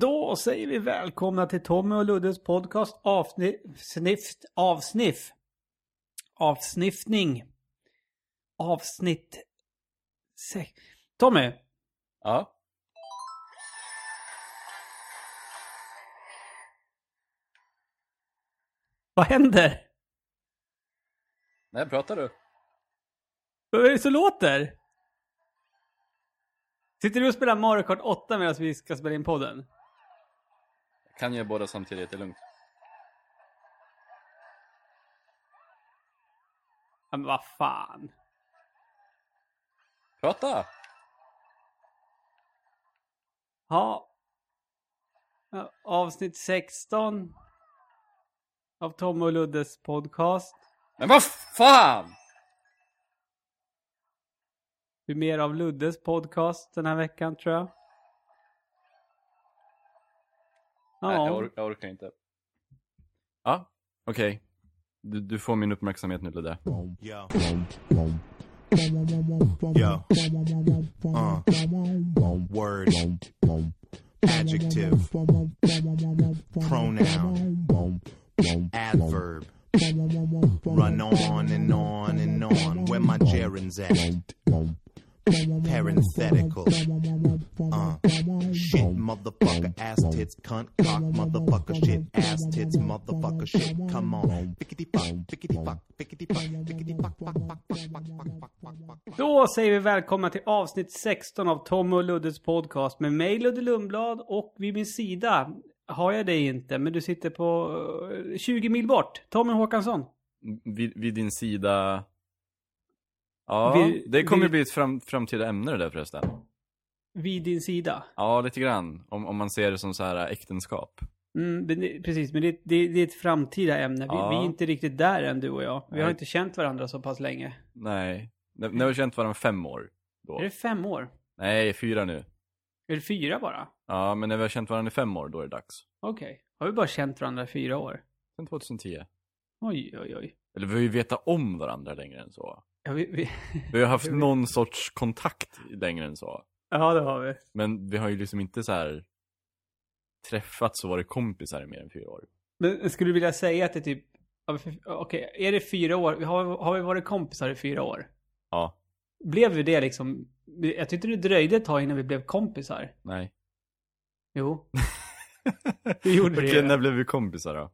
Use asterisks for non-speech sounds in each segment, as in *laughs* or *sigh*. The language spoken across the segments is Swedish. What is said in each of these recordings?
Då säger vi välkomna till Tommy och Luddes podcast avsnitt, avsniff. Avsniffning. Avsnitt. Tommy, Ja. vad händer? Nej, pratar du? Vad är det som låter? Sitter du och spelar Mario Kart 8 medan vi ska spela in podden? Kan göra båda samtidigt, det är lugnt. Ja, men vad fan. Prata! Ja. Ja, Avsnitt 16. Av Tom och Luddes podcast. Men vad fan! Det blir mer av Luddes podcast den här veckan tror jag. Ja, Nej, jag, or- jag orkar inte. Ja, okej. Du, du får min uppmärksamhet nu Ludde. Yo. Yo. Uh. Word. Adjective. Pronoun. Adverb. Run on and on and on. Where my gerunds at? Parenthetical. Uh, shit, motherfucker, ass tits, cunt, cock, motherfucker, shit, ass tits, motherfucker, shit. Come on. Pickety fuck, pickety fuck, pickety fuck, pickety fuck, fuck, fuck, fuck, fuck, fuck, fuck, fuck. Då säger vi välkomna till avsnitt 16 av Tom och Luddes podcast med mig Ludde Lundblad och vid min sida har jag dig inte, men du sitter på 20 mil bort. Tommy Håkansson. Vid, vid din sida Ja, Vid- det kommer vid- bli ett fram, framtida ämne det där förresten. Vid din sida. Ja, lite grann. Om, om man ser det som så här äktenskap. Mm, det, precis, men det, det, det är ett framtida ämne. Vi, Ja. vi är inte riktigt där än du och jag. Vi har Nej. inte känt varandra så pass länge. Nej. När har vi känt varandra fem år? Då. Är det fem år? Nej, fyra nu. Är det fyra bara? Ja, men när vi har känt varandra i fem år, då är det dags. Okej. Har vi bara känt varandra i fyra år? Sen 2010. Oj, oj, oj. Eller vi har ju vetat om varandra längre än så. Ja, vi, vi... Vi har haft *laughs* någon sorts kontakt längre än så. ja det har vi. Men vi har ju liksom inte så här träffats och varit kompisar i mer än fyra år. Men skulle du vilja säga att det är typ... Okej, är det fyra år? Har, har vi varit kompisar i fyra år? Ja, Blev vi det liksom? Jag tyckte det dröjde ett tag innan vi blev kompisar. nej. Jo. *laughs* Det gjorde Okej, det. när blev vi kompisar då?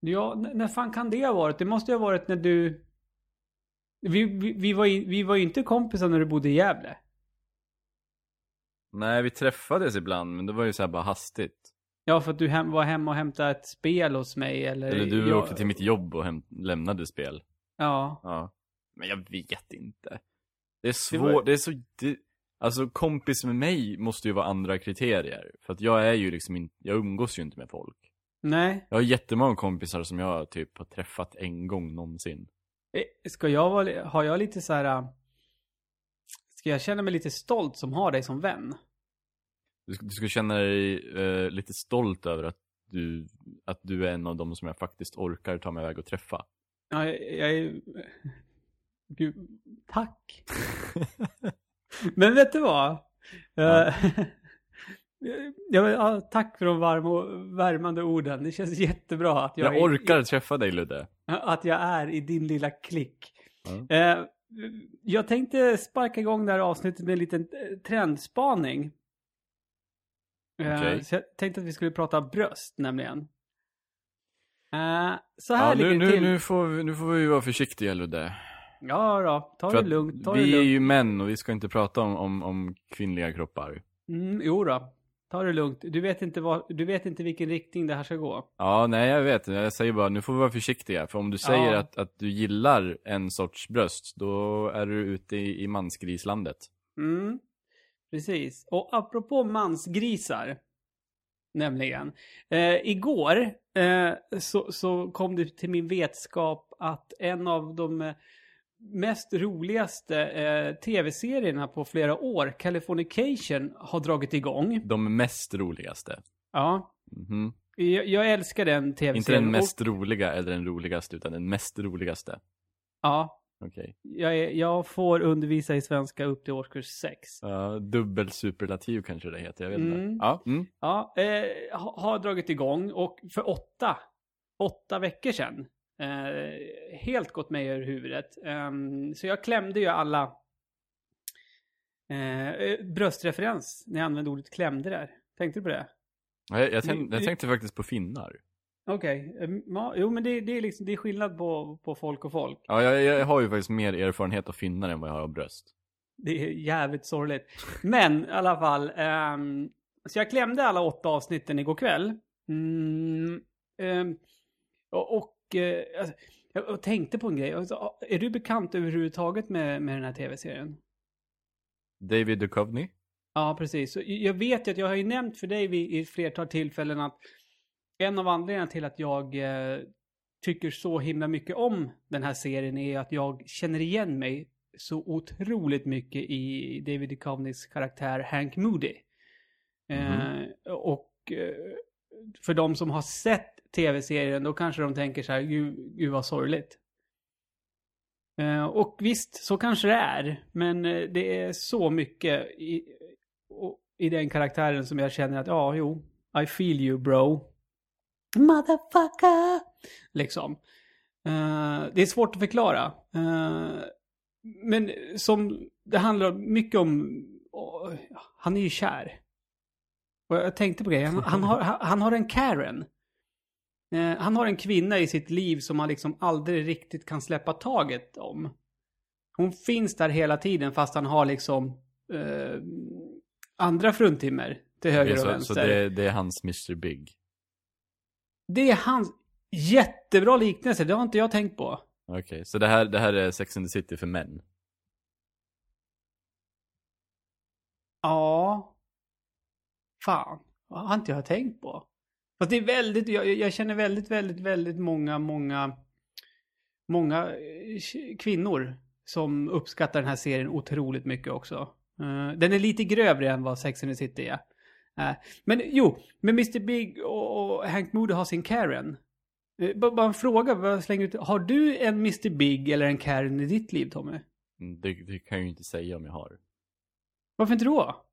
Ja, när fan kan det ha varit? Det måste ju ha varit när du... Vi, vi, vi, var, ju, vi var ju inte kompisar när du bodde i Gävle. Nej, vi träffades ibland, men det var ju så här bara hastigt. Ja, för att du hem, var hemma och hämtade ett spel hos mig eller... Eller du jag, åkte till mitt jobb och hem, lämnade spel. Ja. Ja. Men jag vet inte. Det är Det svårt, var- det är så... Det, alltså kompis med mig måste ju vara andra kriterier. För att jag är ju liksom inte, jag umgås ju inte med folk. Nej. Jag har jättemånga kompisar som jag typ har träffat en gång någonsin. Eh, Ska jag vara... Har jag lite så här... äh, Ska jag känna mig lite stolt som har dig som vän? Du, du ska känna dig eh, lite stolt över att du, att du är en av dem som jag faktiskt orkar ta mig iväg och träffa. Ja, jag, jag är... Gud, tack. *laughs* Men vet du vad? Ja. *laughs* Ja, tack för de varma och värmande orden. Det känns jättebra att jag, Jag orkar träffa dig Ludde. är, att jag är i din lilla klick. Ja. Eh, jag tänkte sparka igång det här avsnittet med en liten eh, trendspaning. Eh. Så jag tänkte att vi skulle prata bröst nämligen. Eh, så här Ja, ligger nu, det nu, till. nu, får vi, nu får vi vara försiktiga Ludde. Ja då, ta För det lugnt. Ta vi det är lugnt. ju män och vi ska inte prata om, om, om kvinnliga kroppar. Mm, jo då. Ta det lugnt. Du vet, inte vad, du vet inte vilken riktning det här ska gå. Ja, nej jag vet. Jag säger bara, nu får vi vara försiktiga. För om du säger Ja. att, att du gillar en sorts bröst, då är du ute i, i mansgrislandet. Mm, precis. Och apropå mansgrisar, nämligen. Eh, igår eh, så, så kom det till min vetskap att en av de mest roligaste eh, tv-serierna på flera år, Californication, har dragit igång. De mest roligaste. Ja, Mhm. jag, jag älskar den tv-serien. Inte den Och- mest roliga eller den roligaste, utan den mest roligaste. Ja, Okej. Jag, är, jag får undervisa i svenska upp till årskurs 6. Ja, dubbel superlativ kanske det heter, jag vet inte. Mm. Ja, mm. Ja, eh, ha- har dragit igång och för åtta, åtta veckor sedan. Eh, helt gått mig över huvudet. Ehm, så jag klämde ju alla eh, eh, bröstreferens när jag använde ordet klämde där. Tänkte du på det? Ja, Jag, jag, tänk, Vi- jag tänkte faktiskt på finnar. Okej, ehm, ja, jo men det, det, är liksom, det är skillnad på, på folk och folk. Ja, jag, jag har ju faktiskt mer erfarenhet av finnar än vad jag har av bröst. Det är jävligt sorgligt. Men i alla fall. ehm, så jag klämde alla åtta avsnitten igår kväll. Mm, och och eh, alltså, jag tänkte på en grej. Alltså, är du bekant överhuvudtaget med, med den här tv-serien? David Duchovny? Ja, precis. Så jag vet ju att jag har ju nämnt för dig vid, i flertal tillfällen att en av anledningarna till att jag eh, tycker så himla mycket om den här serien är att jag känner igen mig så otroligt mycket i David Duchovnys karaktär Hank Moody. Eh, och eh, för de som har sett tv-serien då kanske de tänker så här, gud, gud vad sorgligt. Eh, och visst, så kanske det är. Men eh, det är så mycket i, i den karaktären som jag känner att, ja, jo, I feel you bro. Motherfucker! Liksom. Eh, det är svårt att förklara. Eh, men som, det handlar mycket om, oh, han är ju kär. Och jag tänkte på det, han, han, har, han har en Karen. Eh, han har en kvinna i sitt liv som han liksom aldrig riktigt kan släppa taget om. Hon finns där hela tiden fast han har liksom eh, andra fruntimmer till höger och så vänster. så det, det är hans Mr. Big. Det är hans jättebra liknelse, det har inte jag tänkt på. Okej, så det här, det här är Sex and the City för män? Ja. Fan. Det har inte jag tänkt på. Fast det är väldigt, jag, jag känner väldigt, väldigt, väldigt många, många, många eh, kvinnor som uppskattar den här serien otroligt mycket också. Eh, den är lite grövre än vad Sex and the City är. Eh, men jo, men Mr. Big och, och Hank Moody har sin Karen. Bara, en fråga, slänger ut. Har du en Mr. Big eller en Karen i ditt liv, Tommy? Mm, Det, det kan jag ju inte säga om jag har. Varför inte då?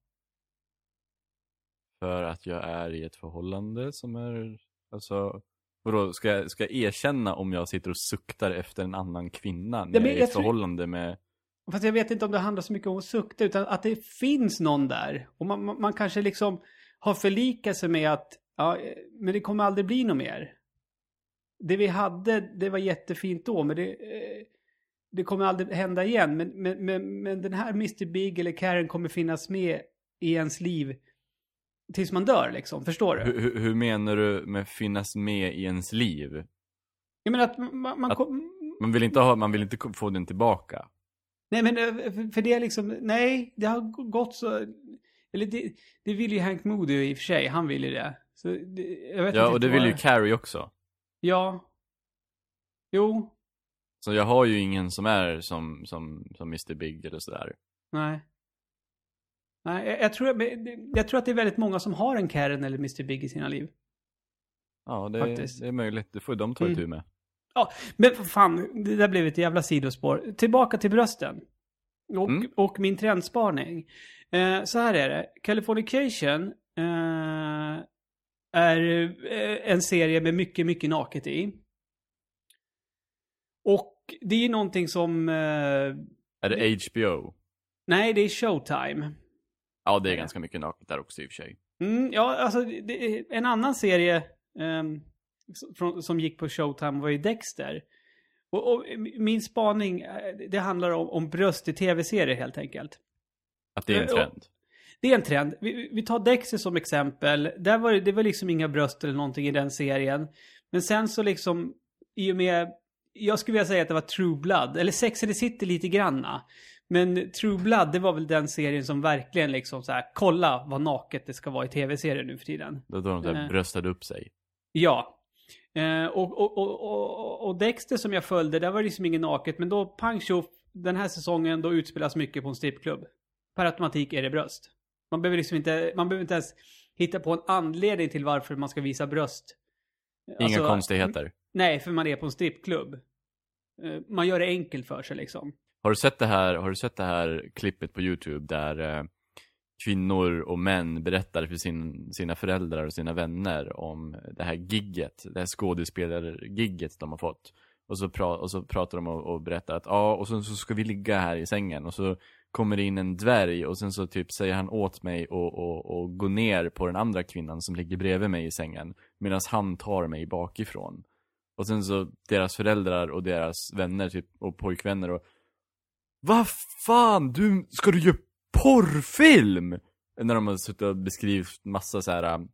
För att jag är i ett förhållande som är, alltså, vadå, ska jag, ska jag erkänna om jag sitter och suktar efter en annan kvinna när men jag är i ett förhållande med, Fast jag vet inte om det handlar så mycket om att sukta, utan att det finns någon där. Och man, man, man kanske liksom har förlikat sig med att, ja, men det kommer aldrig bli något mer. Det vi hade, det var jättefint då, men det, eh, det kommer aldrig hända igen. Men, men, men, men den här Mr. Big eller Karen kommer finnas med i ens liv tills man dör, liksom. Förstår du? hur, hur- menar du med finnas med i ens liv? Jag menar att man... man Att- Man vill inte ha, man vill inte få den tillbaka. Nej men eh, för- det är liksom, nej, det har gått så, eller det, det vill ju Hank Moody i och för sig, han vill ju det. Så det, jag vet Ja, inte och det vill ju Carrie också. Ja. Jo, Så jag har ju ingen som är som, som, som Mr. Big eller sådär. nej. Nej, jag, jag, tror, men jag tror att det är väldigt många som har en Karen eller Mr. Big i sina liv. Ja, det, det är möjligt. Det får de ta Mm. itu med. Men för fan, det där blev ett jävla sidospår. Tillbaka till brösten. Och, Mm. och min trendspaning. Eh, så här är det. Californication eh, är eh, en serie med mycket, mycket naket i. Och det är någonting som... Eh, Är det HBO? nej, det är Showtime. Ja, det är Ja. ganska mycket naket där också i och för sig. Mm, ja, alltså en annan serie ehm, s- från, som gick på Showtime var ju Dexter. Och, och min spaning, eh, det handlar om, om bröst i tv-serier helt enkelt. Att det är en Eh, och- trend. Det är en trend. Vi, vi tar Dexter som exempel. Där var det, det var liksom inga bröst eller någonting i den serien. Men sen så liksom, i och med, jag skulle vilja säga att det var True Blood, eller Sex and the City lite granna. Men True Blood, det var väl den serien som verkligen liksom så här, kolla vad naket det ska vara i tv-serier nu för tiden. Då, de där eh. bröstade upp sig. Ja. Eh, och, och, och, och, Dexter som jag följde, där var det liksom ingen naket. Men då, pang den här säsongen, då utspelas mycket på en strippklubb. Per automatik är det bröst. Man behöver liksom inte, man behöver inte ens hitta på en anledning till varför man ska visa bröst. Inga Alltså, konstigheter. Nej, för man är på en strippklubb. eh, man gör det enkelt för sig liksom. Har du sett det här, har du sett det här klippet på YouTube där eh, kvinnor och män berättar för sin, sina föräldrar och sina vänner om det här gigget, det här skådespelargigget de har fått. Och så, pra, och så pratar de och, och berättar att ja, och så, så ska vi ligga här i sängen och så kommer det in en dvärg och sen så typ säger han åt mig och, och, och gå ner på den andra kvinnan som ligger bredvid mig i sängen medan han tar mig bakifrån. Och sen så deras föräldrar och deras vänner typ, och pojkvänner och vad fan, du, ska du göra porrfilm? När de har suttit och beskrivit massa så här um,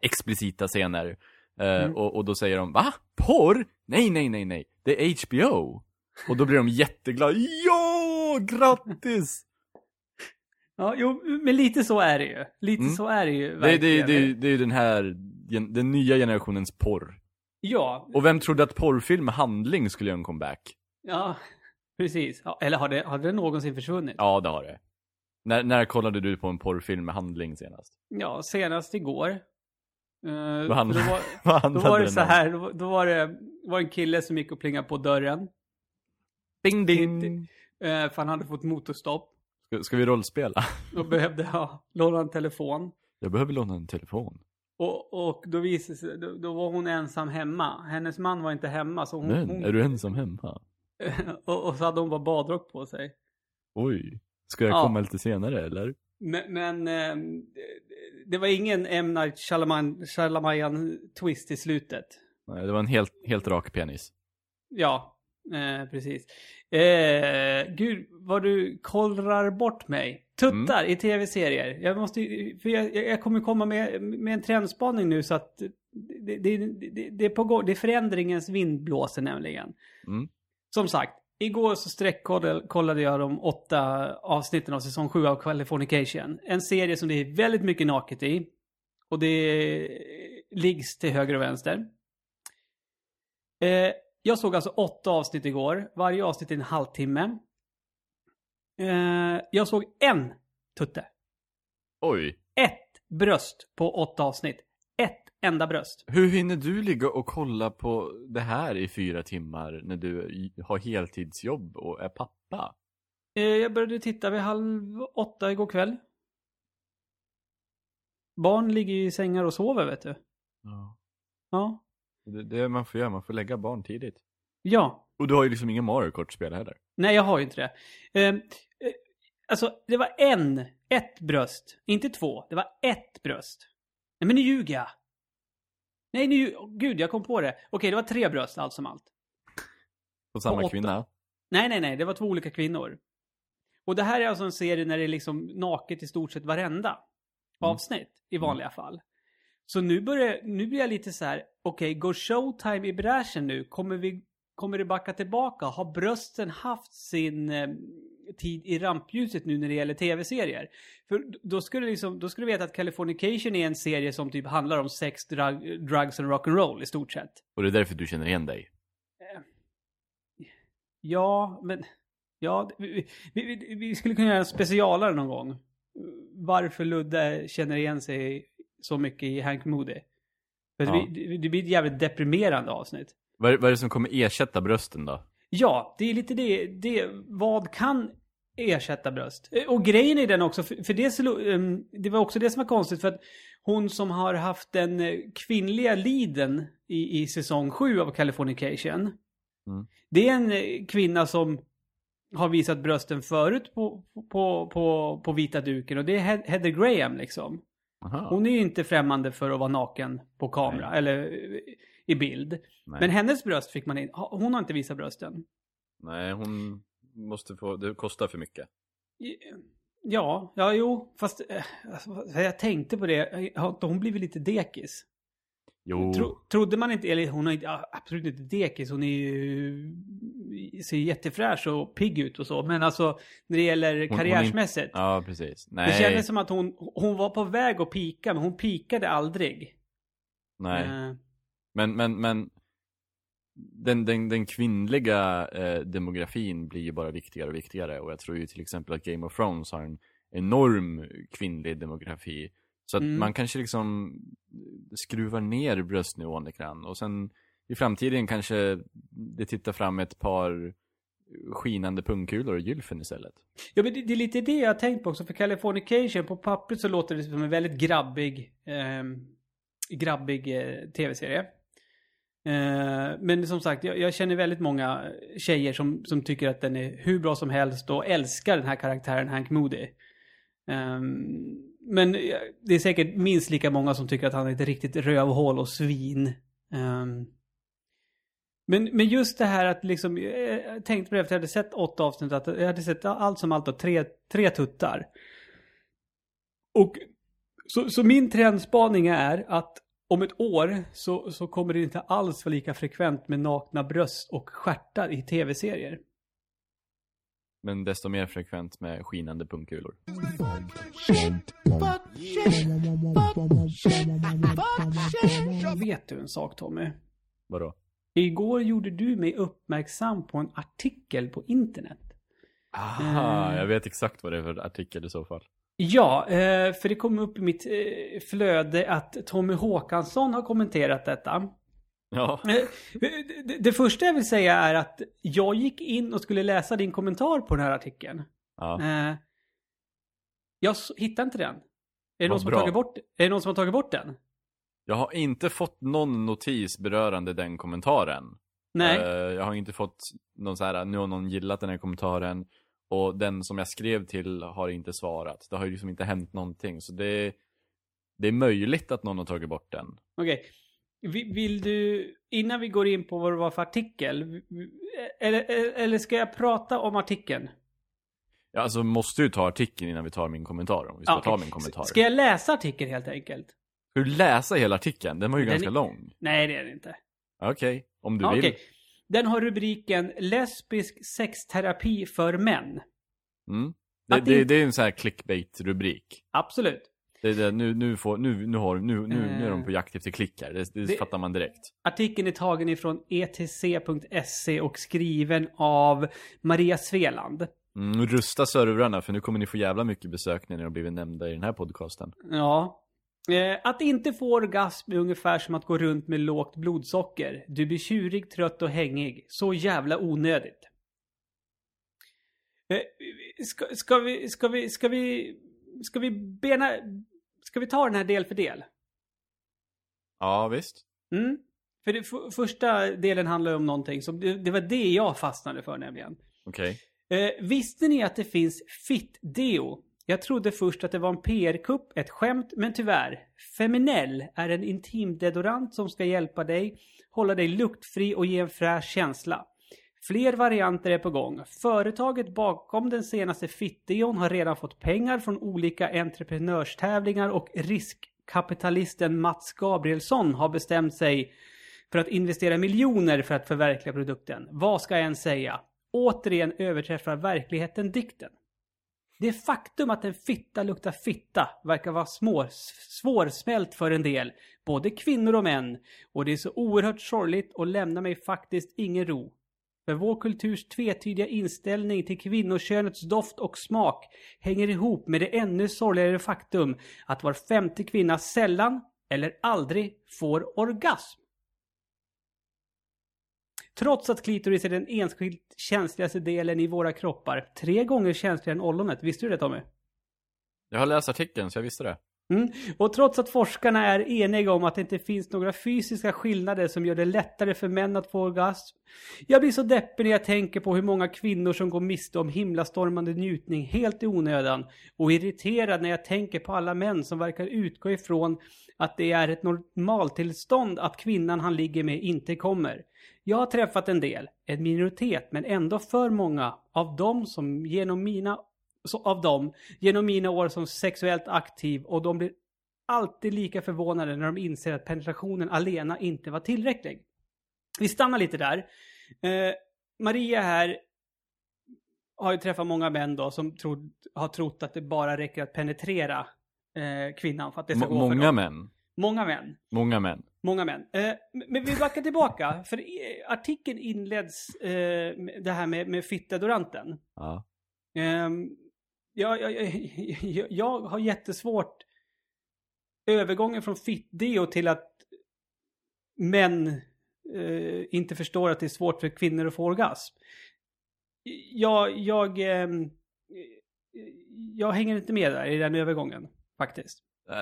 explicita scener. Eh, Mm. och, och då säger de, va? Porr? Nej, nej, nej, nej. Det är HBO. Och då blir de jätteglada. Ja, grattis! *laughs* Ja, jo, men lite så är det ju. Lite Mm. så är det ju Det, det, det, det är ju den här, den nya generationens porr. Ja, Och vem trodde att porrfilm med handling skulle göra en comeback? ja, precis. Ja, eller har det, har det någonsin försvunnit? Ja, det har det. När, när kollade du på en porrfilm med handling senast? Ja, senast igår. Uh, *laughs* Vad handlade- då var, Vad då var det så här, då, då var det var en kille som gick och plingade på dörren. Ding, ding. Uh, för han hade fått motorstopp. Ska, ska vi rollspela? *laughs* Och behövde ha, låna en telefon. Jag behöver låna en telefon. Och, och då visade sig, då, då var hon ensam hemma. Hennes man var inte hemma. Så hon, Men, hon, är du ensam hemma? *laughs* och, och så hade hon bara badrock på sig. Oj. Ska jag Ja. komma lite senare eller? Men, men eh, det var ingen M. Night Shyamalan, Shyamalan twist i slutet. Nej, det var en helt, helt rak penis. Ja, eh, precis. Eh, gud, vad du kollrar bort mig. Tuttar i tv-serier. Jag måste ju- för jag, jag kommer komma med, med en trendspaning nu så att det, det, det, det är på. Det är förändringens vind blåser nämligen. Mm. Som sagt, igår så sträckkollade jag de åtta avsnitten av säsong 7 av Californication. En serie som det är väldigt mycket naket i. Och det liggs till höger och vänster. Eh, jag såg alltså åtta avsnitt igår. Varje avsnitt är en halvtimme. Eh, jag såg en tutte. Oj. Ett bröst på åtta avsnitt. Enda bröst. Hur hinner du ligga och kolla på det här i fyra timmar när du har heltidsjobb och är pappa? Eh, jag började titta vid halv åtta igår kväll. Barn ligger i sängar och sover vet du. Ja. Ja. Det, det man får göra, man får lägga barn tidigt. Ja. Och du har ju liksom ingen Mario Kart-spel heller. Nej, jag har ju inte det. Eh, eh, alltså, det var en, ett bröst. Inte två. Det var ett bröst. Nej, men nu ljuger jag. Nej, nu, gud, jag kom på det. Okej, det var tre bröst allt som allt. På samma åtta. kvinna. Nej, nej, nej, det var två olika kvinnor. Och det här är alltså en serie när det är liksom naket i stort sett varenda avsnitt i vanliga fall. Så nu börjar, nu blir jag lite så här, okej, går Showtime i bräschen nu? Kommer vi, kommer det backa tillbaka? Har brösten haft sin eh, tid i rampljuset nu när det gäller tv-serier? För då skulle liksom, då skulle du veta att Californication är en serie som typ handlar om sex, drug, drugs och rock'n'roll i stort sett. Och det är därför du känner igen dig. Ja, men... Ja, vi, vi, vi, skulle kunna göra en specialare någon gång. Varför Ludde känner igen sig så mycket i Hank Moody. För Ja. det, det blir ett jävligt deprimerande avsnitt. Vad är, vad är det som kommer ersätta brösten då? Ja, det är lite det, det. Vad kan ersätta bröst? Eh, Och grejen är den också, för, det, ehm, det var också det som var konstigt för att hon som har haft den eh, kvinnliga liden i, i säsong 7 av Californication. Mm. Det är en eh, kvinna som har visat brösten förut på, på, på, på vita duken och det är He- Heather Graham liksom. Aha. Hon är ju inte främmande för att vara naken på kamera Nej. eller i bild. Nej. Men hennes bröst fick man in. Hon har inte visat brösten. Nej, hon måste få, det kostar för mycket. Ja, ja jo, fast eh, alltså, jag tänkte på det. Har inte hon blivit lite dekis? Jo, Tro, trodde man inte, eller hon är absolut inte dekis. Hon är ju, ser jättefräsch och pigg ut och så. Men alltså, när det gäller hon är- karriärsmässigt. ja precis. Nej, Det kändes som att hon, hon var på väg att pika, men hon pikade aldrig. nej. Eh, Men, men, men den, den, den kvinnliga eh, demografin blir ju bara viktigare och viktigare och jag tror ju till exempel att Game of Thrones har en enorm kvinnlig demografi. Så att Mm. man kanske liksom skruvar ner bröstnivån lite grann och sen i framtiden kanske det tittar fram ett par skinande pungkulor och gylfen istället. Ja, men det, det är lite det jag har tänkt på också. För Californication, på pappret så låter det som en väldigt grabbig, ehm, grabbig eh, tv-serie. Eh, men som sagt, jag, jag känner väldigt många tjejer som, som tycker att den är hur bra som helst och älskar den här karaktären Hank Moody. Ehm, men det är säkert minst lika många som tycker att han är ett riktigt rövhål och svin. Ehm, men, men just det här att liksom, eh, jag tänkte på det efter jag hade sett åtta avsnitt, att jag hade sett allt som allt då, tre, tre tuttar. Och så, så min trendspaning är att om ett år så, så kommer det inte alls vara lika frekvent med nakna bröst och stjärtar i tv-serier. Men desto mer frekvent med skinande pungkulor. Vet du en sak Tommy? Vadå? Igår gjorde du mig uppmärksam på en artikel på internet. Aha, Eh. jag vet exakt vad det är för artikel i så fall. Ja, eh, för det kom upp i mitt eh, flöde att Tommy Håkansson har kommenterat detta. Ja, Eh, Det, första jag vill säga är att jag gick in och skulle läsa din kommentar på den här artikeln. ja. Jag hittade inte den. Är det, Vad någon som har bra. tagit bort, är det någon som har tagit bort den? Jag har inte fått någon notis berörande den kommentaren. Nej. Jag har inte fått någon så här, nu har någon gillat den här kommentaren. Och den som jag skrev till har inte svarat. Det har ju liksom inte hänt någonting. Så det, det är möjligt att någon har tagit bort den. Okej. Vi- Vill du, innan vi går in på vad det var för artikel, eller, eller ska jag prata om artikeln? Ja, alltså måste ju ta artikeln innan vi tar min kommentar. Om vi ska Ja, ta min kommentar. Ska jag läsa artikeln helt enkelt? Ska du läsa hela artikeln? Den var ju Den ganska är- lång. Nej, det är det inte. Okej, om du Ja, vill. Den har rubriken Lesbisk sexterapi för män. Mm. Det, det, det är en sån här clickbait-rubrik. Absolut. Det det, nu, nu, får, nu, nu, har, nu, nu, nu är de Eh. på jakt efter klickar. Det, det, fattar man direkt. Artikeln är tagen ifrån etc.se och skriven av Maria Sveland. Mm, rusta servrarna för nu kommer ni få jävla mycket besök när ni har blivit nämnda i den här podcasten. Ja. Eh, att inte få orgasm är ungefär som att gå runt med lågt blodsocker. Du blir tjurig, trött och hängig. Så jävla onödigt. Eh, ska, ska vi, ska vi, ska vi, ska vi bena, ska vi ta den här del för del? Ja, visst. Mm. För det, första delen handlar ju om någonting som, det, det var det jag fastnade för nämligen. Okej. Eh, visste ni att det finns Fit-Deo? Jag trodde först att det var en PR-kupp, ett skämt, men tyvärr. Feminell är en intimdeodorant som ska hjälpa dig, hålla dig luktfri och ge en fräsch känsla. Fler varianter är på gång. Företaget bakom den senaste Fittion har redan fått pengar från olika entreprenörstävlingar och riskkapitalisten Mats Gabrielsson har bestämt sig för att investera miljoner för att förverkliga produkten. Vad ska jag än säga? Återigen överträffar verkligheten dikten. Det faktum att en fitta luktar fitta verkar vara små, svårsmält för en del, både kvinnor och män. Och det är så oerhört sorgligt och lämnar mig faktiskt ingen ro. För vår kulturs tvetydiga inställning till kvinnokönets doft och smak hänger ihop med det ännu sorgligare faktum att var femte kvinna sällan eller aldrig får orgasm. Trots att klitoris är den enskilt känsligaste delen i våra kroppar, tre gånger känsligare än ollonet. Visste du det Tommy? Jag har läst artikeln så jag visste det. Mm. Och trots att forskarna är eniga om att det inte finns några fysiska skillnader som gör det lättare för män att få orgasm. Jag blir så deppig när jag tänker på hur många kvinnor som går miste om himlastormande njutning helt i onödan. Och irriterad när jag tänker på alla män som verkar utgå ifrån att det är ett normaltillstånd att kvinnan han ligger med inte kommer. Jag har träffat en del, en minoritet men ändå för många av dem som genom mina av dem genom mina år som sexuellt aktiv och de blir alltid lika förvånade när de inser att penetrationen alena inte var tillräcklig. Vi stannar lite där. Eh, Maria här har ju träffat många män då som tror, har trott att det bara räcker att penetrera eh, kvinnan för att det ska M- gå många män. Många män. Många män. Många män. Eh, men vi backar tillbaka. *laughs* För eh, artikeln inleds eh, det här med, med fittadoranten. Ja. Ehm, jag, jag, jag, *laughs* jag har jättesvårt övergången från fitt-deo till att män eh, inte förstår att det är svårt för kvinnor att få orgasm. Jag, jag, ehm, jag hänger inte med där i den övergången, faktiskt. Eh,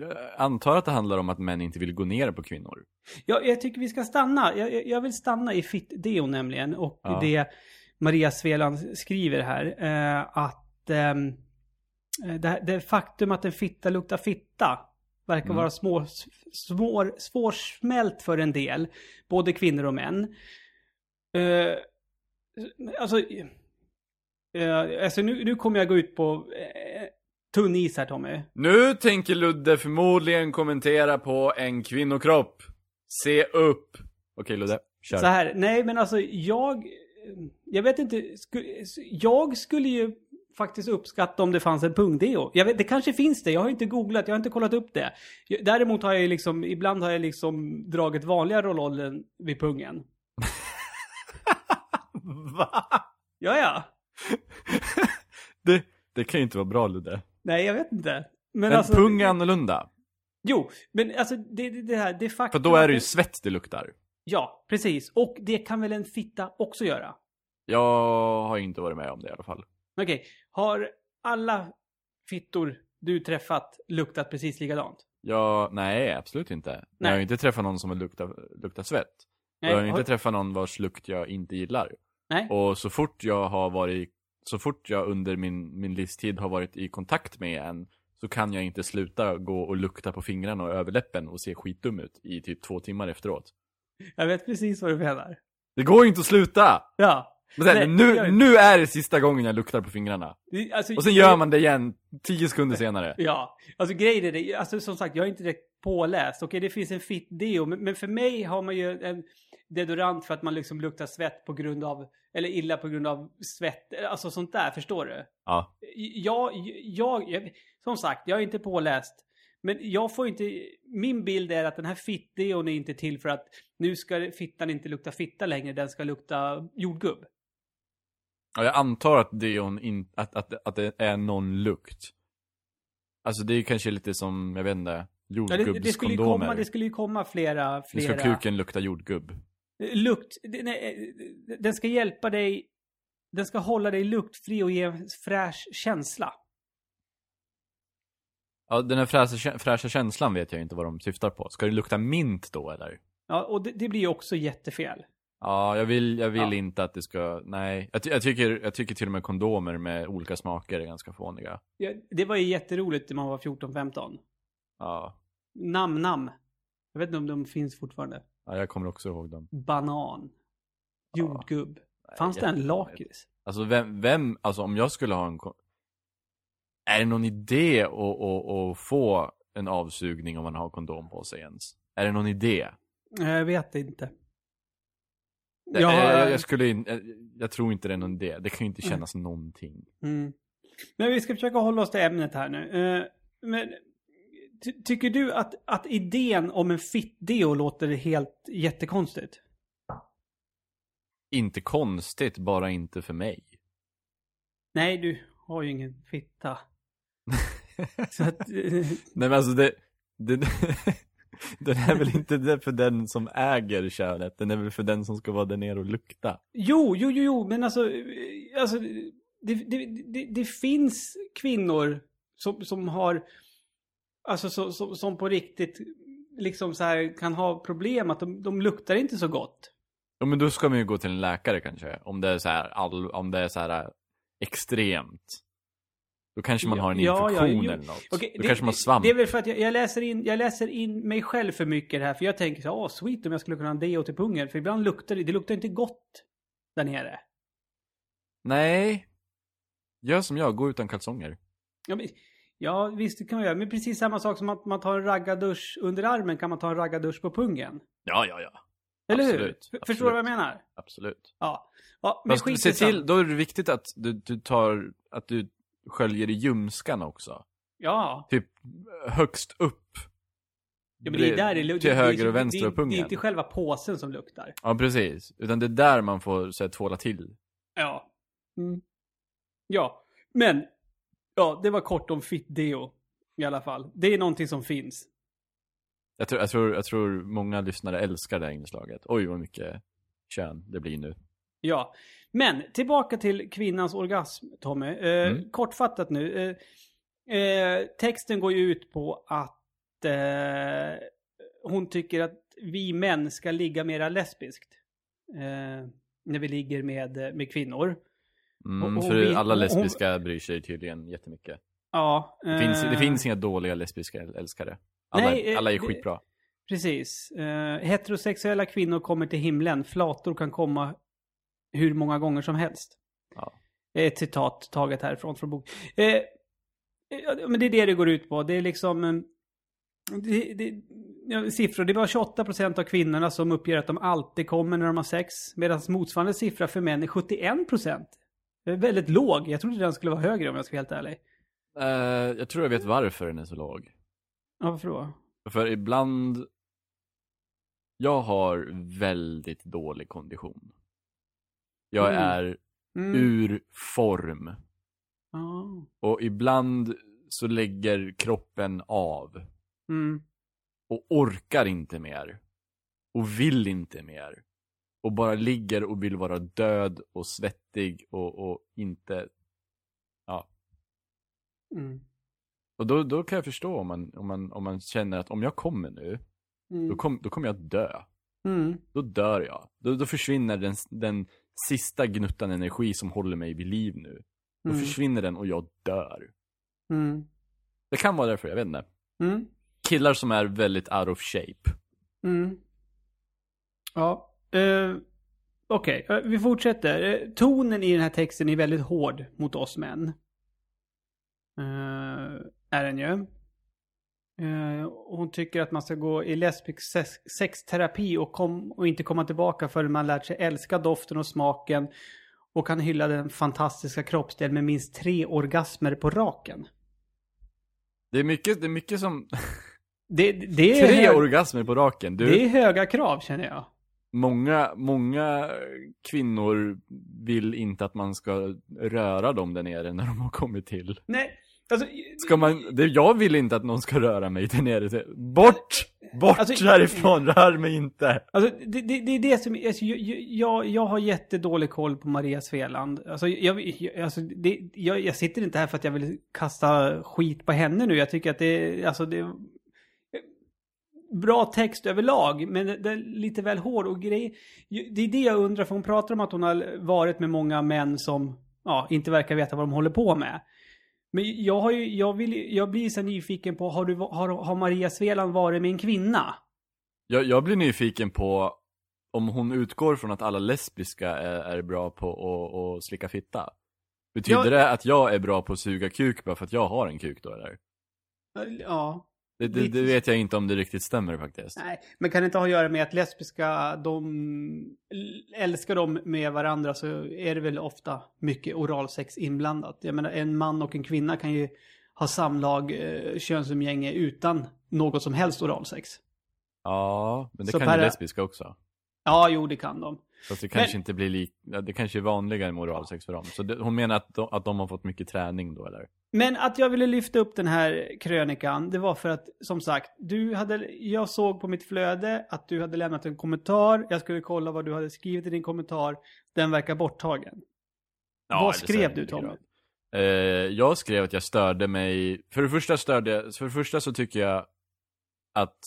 Jag *laughs* antar att det handlar om att män inte vill gå ner på kvinnor. Jag, jag tycker vi ska stanna. Jag, jag- vill stanna i Fitt-Deo nämligen. Och Ja. det Maria Sveland skriver här. Eh, att ehm, eh, det, det faktum att en fitta luktar fitta verkar Mm. vara små, svår, svårsmält för en del. Både kvinnor och män. Eh, alltså, eh, alltså nu, nu kommer jag gå ut på eh, tunn is här Tommy. Nu tänker Ludde förmodligen kommentera på en kvinnokropp. Se upp. Okej Ludde, kör. Så här, nej men alltså jag, jag vet inte, sku- jag skulle ju faktiskt uppskatta om det fanns en pungdeo. Jag vet, det kanske finns det, jag har inte googlat, jag har inte kollat upp det. Däremot har jag liksom, ibland har jag liksom dragit vanliga rollollen vid pungen. *laughs* Va? Ja, ja. *laughs* Det, det kan ju inte vara bra Ludde. Nej, jag vet inte. Men, Men alltså, pung är annorlunda. Jo, men alltså det, det, det här, det För faktum då är det ju svett det luktar. Ja, precis. Och det kan väl en fitta också göra? Jag har inte varit med om det i alla fall. Okej, har alla fittor du träffat luktat precis likadant? Ja, nej, absolut inte. Nej. Jag har ju inte träffat någon som har luktat, luktat svett. Nej, jag har ju har- inte träffat någon vars lukt jag inte gillar. Nej. Och så fort jag har varit, så fort jag under min, min livstid har varit i kontakt med en, så kan jag inte sluta gå och lukta på fingrarna och överläppen och se skitdum ut i typ två timmar efteråt. Jag vet precis vad du menar. Det går ju inte att sluta! Ja. Men sen, Nej, nu, nu är det sista gången jag luktar på fingrarna. Alltså, Och sen gör man det igen, tio sekunder senare. *laughs* Ja, alltså grejen är det, alltså som sagt, jag är inte direkt påläst. Okej, det finns en fit deo, men, men för mig har man ju en deodorant för att man liksom luktar svett på grund av, eller illa på grund av svett, alltså sånt där, förstår du? Ja. Jag, jag, jag som sagt, jag är inte påläst. Men jag får inte, min bild är att den här fitt-deon är inte till för att nu ska fittan inte lukta fitta längre, den ska lukta jordgubb. Ja, jag antar att det, är en in, att, att, att det är någon lukt. Alltså det är kanske lite som, jag vet inte, Ja, det, det, skulle komma, jordgubbskondomer. det skulle ju komma flera, Nu ska flera... kuken lukta jordgubb. Lukt, den, är- den ska hjälpa dig, den ska hålla dig luktfri och ge en fräsch känsla. Ja, den här fräscha, fräscha känslan vet jag inte vad de syftar på. Ska det lukta mint då eller? Ja, och det, det blir ju också jättefel. Ja, jag vill, jag vill Ja. inte att det ska, nej. Jag, jag, tycker, jag tycker till och med kondomer med olika smaker är ganska fåniga. Ja, Det var ju jätteroligt när man var 14-15. Ja, Nam-nam. Jag vet inte om de finns fortfarande. ja jag kommer också ihåg dem. Banan. Jordgubb. Nej, Fanns det en lakrits? Alltså vem, vem, alltså om jag skulle ha en Är det någon idé att, att, att få en avsugning om man har kondom på sig ens? Är det någon idé? Jag vet inte. Jag, Jag, jag, jag skulle in, jag, jag tror inte det är någon idé. Det kan ju inte kännas någonting. Mm. Men vi ska försöka hålla oss till ämnet här nu. Eh, Men ty- tycker du att, att idén om en fitt-deo låter helt jättekonstigt? Inte konstigt, bara inte för mig. Nej, du har ju ingen fitta. *laughs* Att, eh, Nej men alltså det, det *laughs* *laughs* Den är väl inte för den som äger könet, den är väl för den som ska vara där nere och lukta. jo, jo, jo, jo, men alltså, alltså det, det, det, det finns kvinnor som, som har, alltså så, som, som på riktigt liksom så här kan ha problem att de, de luktar inte så gott. Ja men då ska man ju gå till en läkare kanske, om det är så här, all, om det är så här äh, extremt. Då kanske man Ja, har en ja, infektion ja, jo. eller något. Okej, då det- kanske man har svamp. Det är väl för att jag, jag, läser in, jag läser in mig själv för mycket här. För jag tänker så här, åh sweet om jag skulle kunna ha en deo till pungen. För ibland luktar det, det luktar inte gott där nere. Nej. Gör som jag, gå utan kalsonger. Ja, men, ja visst det kan man göra. Men precis samma sak som att man tar en raggardusch under armen kan man ta en raggardusch på pungen. Ja, ja, ja. Eller hur? Absolut, Förstår du vad jag absolut. menar? Absolut. Ja. ja men Fast se till, då är det viktigt att du, du tar, att du sköljer i ljumskan också. Ja. Typ högst upp. ja men det är där det luktar. Till höger och vänster det, av pungen. Det är inte själva påsen som luktar. Ja, precis. Utan det är där man får så här, tvåla till. Ja. Mm. Ja, men. Ja, det var kort om fit deo. I alla fall. Det är någonting som finns. Jag tror, jag, tror, jag tror många lyssnare älskar det här inslaget. Oj, vad mycket kön det blir nu. Ja. Men tillbaka till kvinnans orgasm, Tommy. Eh, Mm. Kortfattat nu. Eh, eh, texten går ju ut på att eh, hon tycker att vi män ska ligga mera lesbiskt. Eh, när vi ligger med, med kvinnor. Mm, Och- och för vi- alla lesbiska bryr sig tydligen jättemycket. Ja. Det finns, det eh, finns inga dåliga lesbiska älskare. Alla, Nej, eh, alla är skitbra. Precis. Eh, heterosexuella kvinnor kommer till himlen. Flator kan komma hur många gånger som helst. Ja. Ett citat taget härifrån från bok. Eh, ja, men det är det det går ut på. Det är liksom... eh, Det, det, ja, siffror. Det var 28% av kvinnorna som uppger att de alltid kommer när de har sex. Medan motsvarande siffra för män är 71%. Det är väldigt låg. Jag trodde den skulle vara högre om jag ska vara helt ärlig. Eh, jag tror jag vet varför den är så låg. Ja, varför då? För ibland... Jag har väldigt dålig kondition. Jag Mm. är Mm. ur form. Ja. Och ibland så lägger kroppen av. Mm. Och orkar inte mer. Och vill inte mer. Och bara ligger och vill vara död och svettig och, och inte... Ja. Mm. Och då, då kan jag förstå om man, om, man, om man känner att om jag kommer nu, Mm. då, kom, då kommer jag dö. Mm. Då dör jag. Då, då försvinner den, den sista gnuttan energi som håller mig vid liv nu. Då Mm. försvinner den och jag dör. Mm. Det kan vara därför, jag vet inte. Mm. Killar som är väldigt out of shape. Mm. Ja. Uh, Okej, eh, vi fortsätter. Eh, tonen i den här texten är väldigt hård mot oss män. Eh, är den ju. Eh, hon tycker att man ska gå i lesbisk sex sexterapi och, kom, och inte komma tillbaka förrän man lärt sig älska doften och smaken och kan hylla den fantastiska kroppsdel med minst tre orgasmer på raken. Det är mycket, det är mycket som... *laughs* Det, det, är, Tre hög, orgasmer på raken. Du, det är höga krav känner jag. många, många kvinnor vill inte att man ska röra dem där nere när de har kommit till. Nej, alltså... Ska man, det, jag vill inte att någon ska röra mig där nere. Bort! Bort Alltså- därifrån, rör mig inte! Alltså, det, det, det är det som... Alltså, jag, jag, har jättedålig koll på Maria Sveland. Alltså, jag, jag, alltså, det, jag, jag sitter inte här för att jag vill kasta skit på henne nu. Jag tycker att det är... Alltså, det bra text överlag, men det, det är lite väl hård och grej. Det är det jag undrar, för hon pratar om att hon har varit med många män som ja, inte verkar veta vad de håller på med. Men jag, har ju, jag, vill, jag blir så nyfiken på, har, du, har, har Maria Sveland varit med en kvinna? Jag, jag blir nyfiken på om hon utgår från att alla lesbiska är, är bra på att att slicka fitta. Betyder Ja. det att jag är bra på att suga kuk bara för att jag har en kuk då eller? Ja. Det, det, det vet jag inte om det riktigt stämmer faktiskt. Nej, men kan det inte ha att göra med att lesbiska, de älskar de med varandra så är det väl ofta mycket oralsex inblandat. Jag menar, en man och en kvinna kan ju ha samlag, eh, könsumgänge utan något som helst oralsex. Ja, men det Så kan per- ju lesbiska också. Ja, jo, det kan de. Fast det kanske inte blir ja, det kanske är vanligare med oralsex för dem. Så det, hon menar att de, att de har fått mycket träning då eller? Men att jag ville lyfta upp den här krönikan, det var för att, som sagt, du hade, jag såg på mitt flöde att du hade lämnat en kommentar. Jag skulle kolla vad du hade skrivit i din kommentar. Den verkar borttagen. Vad eller skrev du, Tommy? Eh, jag skrev att jag störde mig, för det första störde, för det första så tycker jag att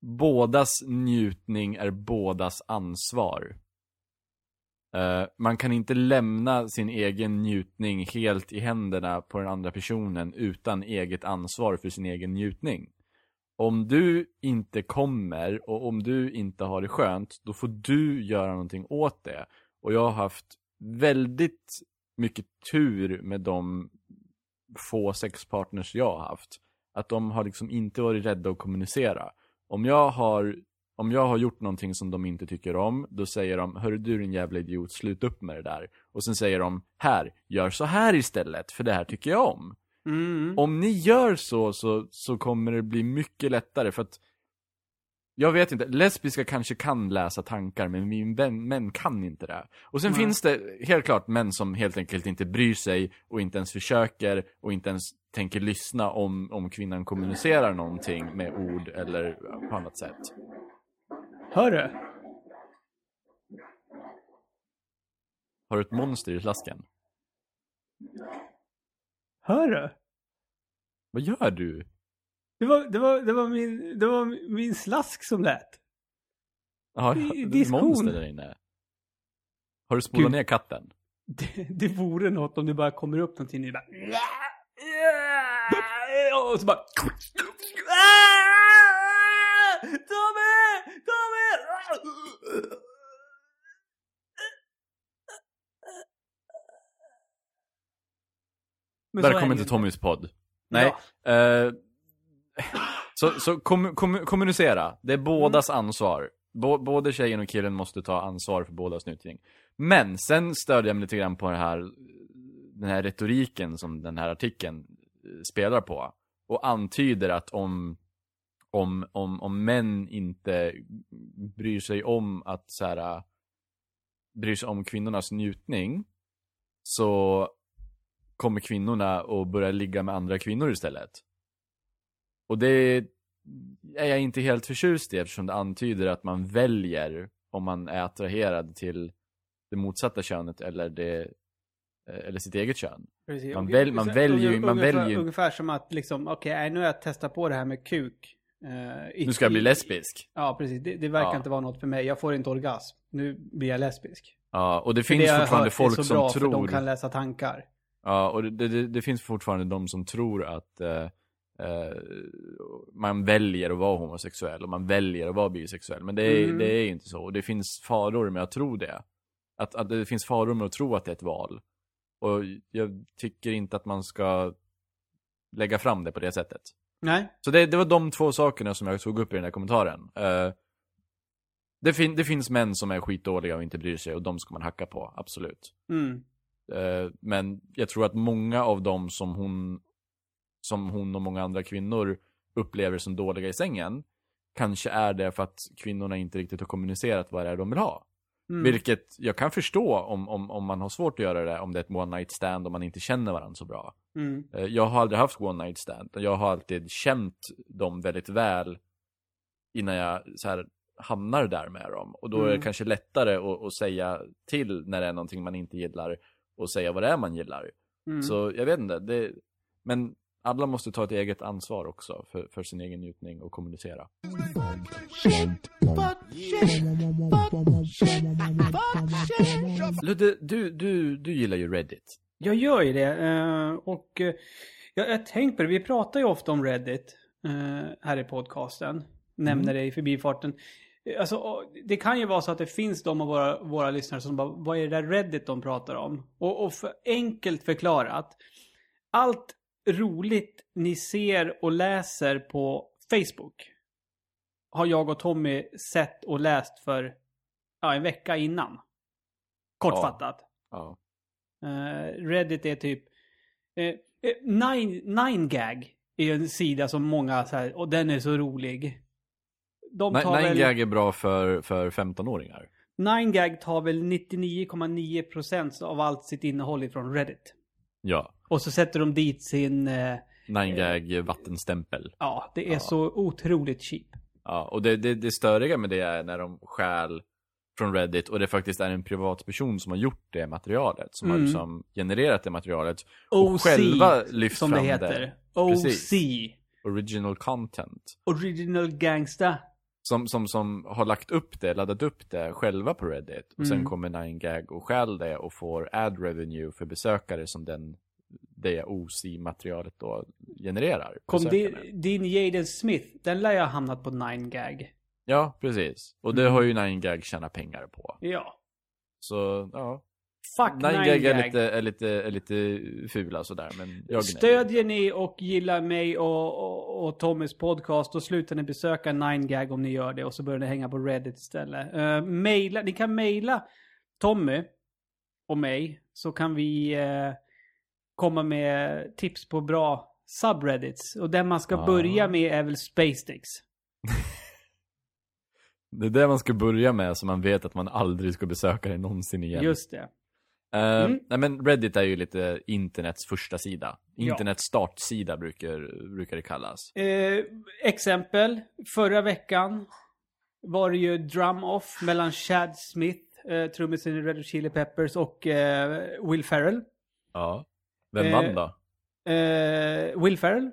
bådas njutning är bådas ansvar. Uh, man kan inte lämna sin egen njutning helt i händerna på den andra personen utan eget ansvar för sin egen njutning. Om du inte kommer och om du inte har det skönt, då får du göra någonting åt det. Och jag har haft väldigt mycket tur med de få sexpartners jag har haft. Att de har liksom inte varit rädda att kommunicera. Om jag har, om jag har gjort någonting som de inte tycker om, då säger de Hörru du din jävla idiot, slut upp med det där. Och sen säger de Här, gör så här istället, för det här tycker jag om. Mm. Om ni gör så, så, så kommer det bli mycket lättare för att Jag vet inte, lesbiska kanske kan läsa tankar, men min vän, män kan inte det. Och sen Nej. finns det helt klart män som helt enkelt inte bryr sig och inte ens försöker och inte ens tänker lyssna om, om kvinnan kommunicerar någonting med ord eller på annat sätt. Hör du? Har du ett monster i flaskan? Hör du? Vad gör du? Det var, det var, det var, min, det var min slask som lät. Har I- du ett monster där inne? Har du spolat Gud. ner katten? Det, det vore något om det bara kommer upp någonting och det bara... Och så bara... Tommy! Tommy! Men är Välkommen det till Tommys podd. Nej. Ja. eh, så så kom, kom, kommunicera. Det är bådas Mm. ansvar. Bå, både tjejen och killen måste ta ansvar för bådas njutning. Men sen stödjer jag mig lite grann på det här, den här retoriken som den här artikeln eh, spelar på. Och antyder att om, om, om, om män inte bryr sig om att så här, bryr sig om kvinnornas njutning så kommer kvinnorna att börja ligga med andra kvinnor istället. Och det är jag inte helt förtjust i eftersom det antyder att man väljer om man är attraherad till det motsatta könet eller, det, eh, eller sitt eget kön. Precis. Man väl- man väljer ju- ungefär, man väljer ju- Ungefär som att liksom, okej, nej, nu har jag testat på det här med kuk. i- Nu ska jag bli lesbisk. Ja, precis. Det, det verkar Ja. inte vara något för mig. Jag får inte orgasm. Nu blir jag lesbisk. Ja, och det För finns det har jag fortfarande hört är folk så som bra, För de tror... kan läsa tankar. Ja, och det, det, det finns fortfarande de som tror att eh, man väljer att vara homosexuell och man väljer att vara bisexuell. Men det är, Mm. det är inte så. Och det finns faror med att tro det. Att, att det finns faror med att tro att det är ett val. Och jag tycker inte att man ska lägga fram det på det sättet. Nej. Så det, det var de två sakerna som jag tog upp i den här kommentaren. Eh, det, fin, det finns män som är skitdåliga och inte bryr sig och de ska man hacka på, absolut. Mm. Eh, men jag tror att många av dem som hon, som hon och många andra kvinnor upplever som dåliga i sängen, kanske är det för att kvinnorna inte riktigt har kommunicerat vad det är de vill ha. Mm. Vilket jag kan förstå om, om, om man har svårt att göra det, om det är ett one night stand och man inte känner varandra så bra. Mm. Eh, Jag har aldrig haft one night stand. Jag har alltid känt dem väldigt väl innan jag så här, hamnar där med dem. Och då är det Mm. kanske lättare att, att säga till när det är någonting man inte gillar och säga vad det är man gillar. Mm. Så jag vet inte. Det, men alla måste ta ett eget ansvar också för, för sin egen njutning och kommunicera. Ludde, du, du, du gillar ju Reddit. Jag gör ju det. eh, Och eh, jag jag har tänkt på det. Vi pratar ju ofta om Reddit eh, här i podcasten. Nämner det i förbifarten. Alltså, det kan ju vara så att det finns de av våra, våra lyssnare som bara, vad är det där Reddit de pratar om? Och, och för enkelt förklarat. Allt roligt ni ser och läser på Facebook har jag och Tommy sett och läst för ja, en vecka innan. Kortfattat. Ja. Eh, Reddit är typ... eh, Nine, Nine Gag är en sida som många här, och den är så rolig. De tar Nine väl, Gag är bra för, för 15-åringar. Nine Gag tar väl 99,9% av allt sitt innehåll ifrån Reddit. Ja. Och så sätter de dit sin... Eh, Nine Gag vattenstämpel. ja, det är Ja. så otroligt cheap. Ja, och det, det, det störiga med det är när de stjäl från Reddit och det faktiskt är en privatperson som har gjort det materialet, som Mm. har liksom genererat det materialet OC, och själva lyft som det fram heter. Precis. OC. Original content. Original Gangsta. Som, som, som har lagt upp det, laddat upp det själva på Reddit. Och sen Mm. kommer 9gag och stjäl det och får ad revenue för besökare som den, det OC-materialet då genererar. Kom din, din Jaden Smith, den lär jag ha hamnat på 9 Gag. Ja, precis. Och det Mm. har ju 9gag tjänat pengar på. Ja. Så, ja. Fuck 9 9gag är lite, är, lite, är lite fula sådär, men jag. Stödjer ni och gillar mig och, och, och Tommys podcast, då slutar ni besöka 9gag om ni gör det och så börjar ni hänga på Reddit istället. Uh, maila, ni kan mejla Tommy och mig så kan vi eh, komma med tips på bra subreddits. Och den man ska Ah. börja med är väl Space Sticks. *laughs* Det är det man ska börja med så man vet att man aldrig ska besöka det någonsin igen. Just det. Eh, Mm. nej men Reddit är ju lite internets första sida. Ja. Internets startsida brukar, brukar det kallas. Eh, exempel. Förra veckan var det ju drum off mellan Chad Smith, eh, trummisen i Red Hot Chili Peppers och eh, Will Ferrell. Ja. Vem Eh, vann då? Eh, Will Ferrell.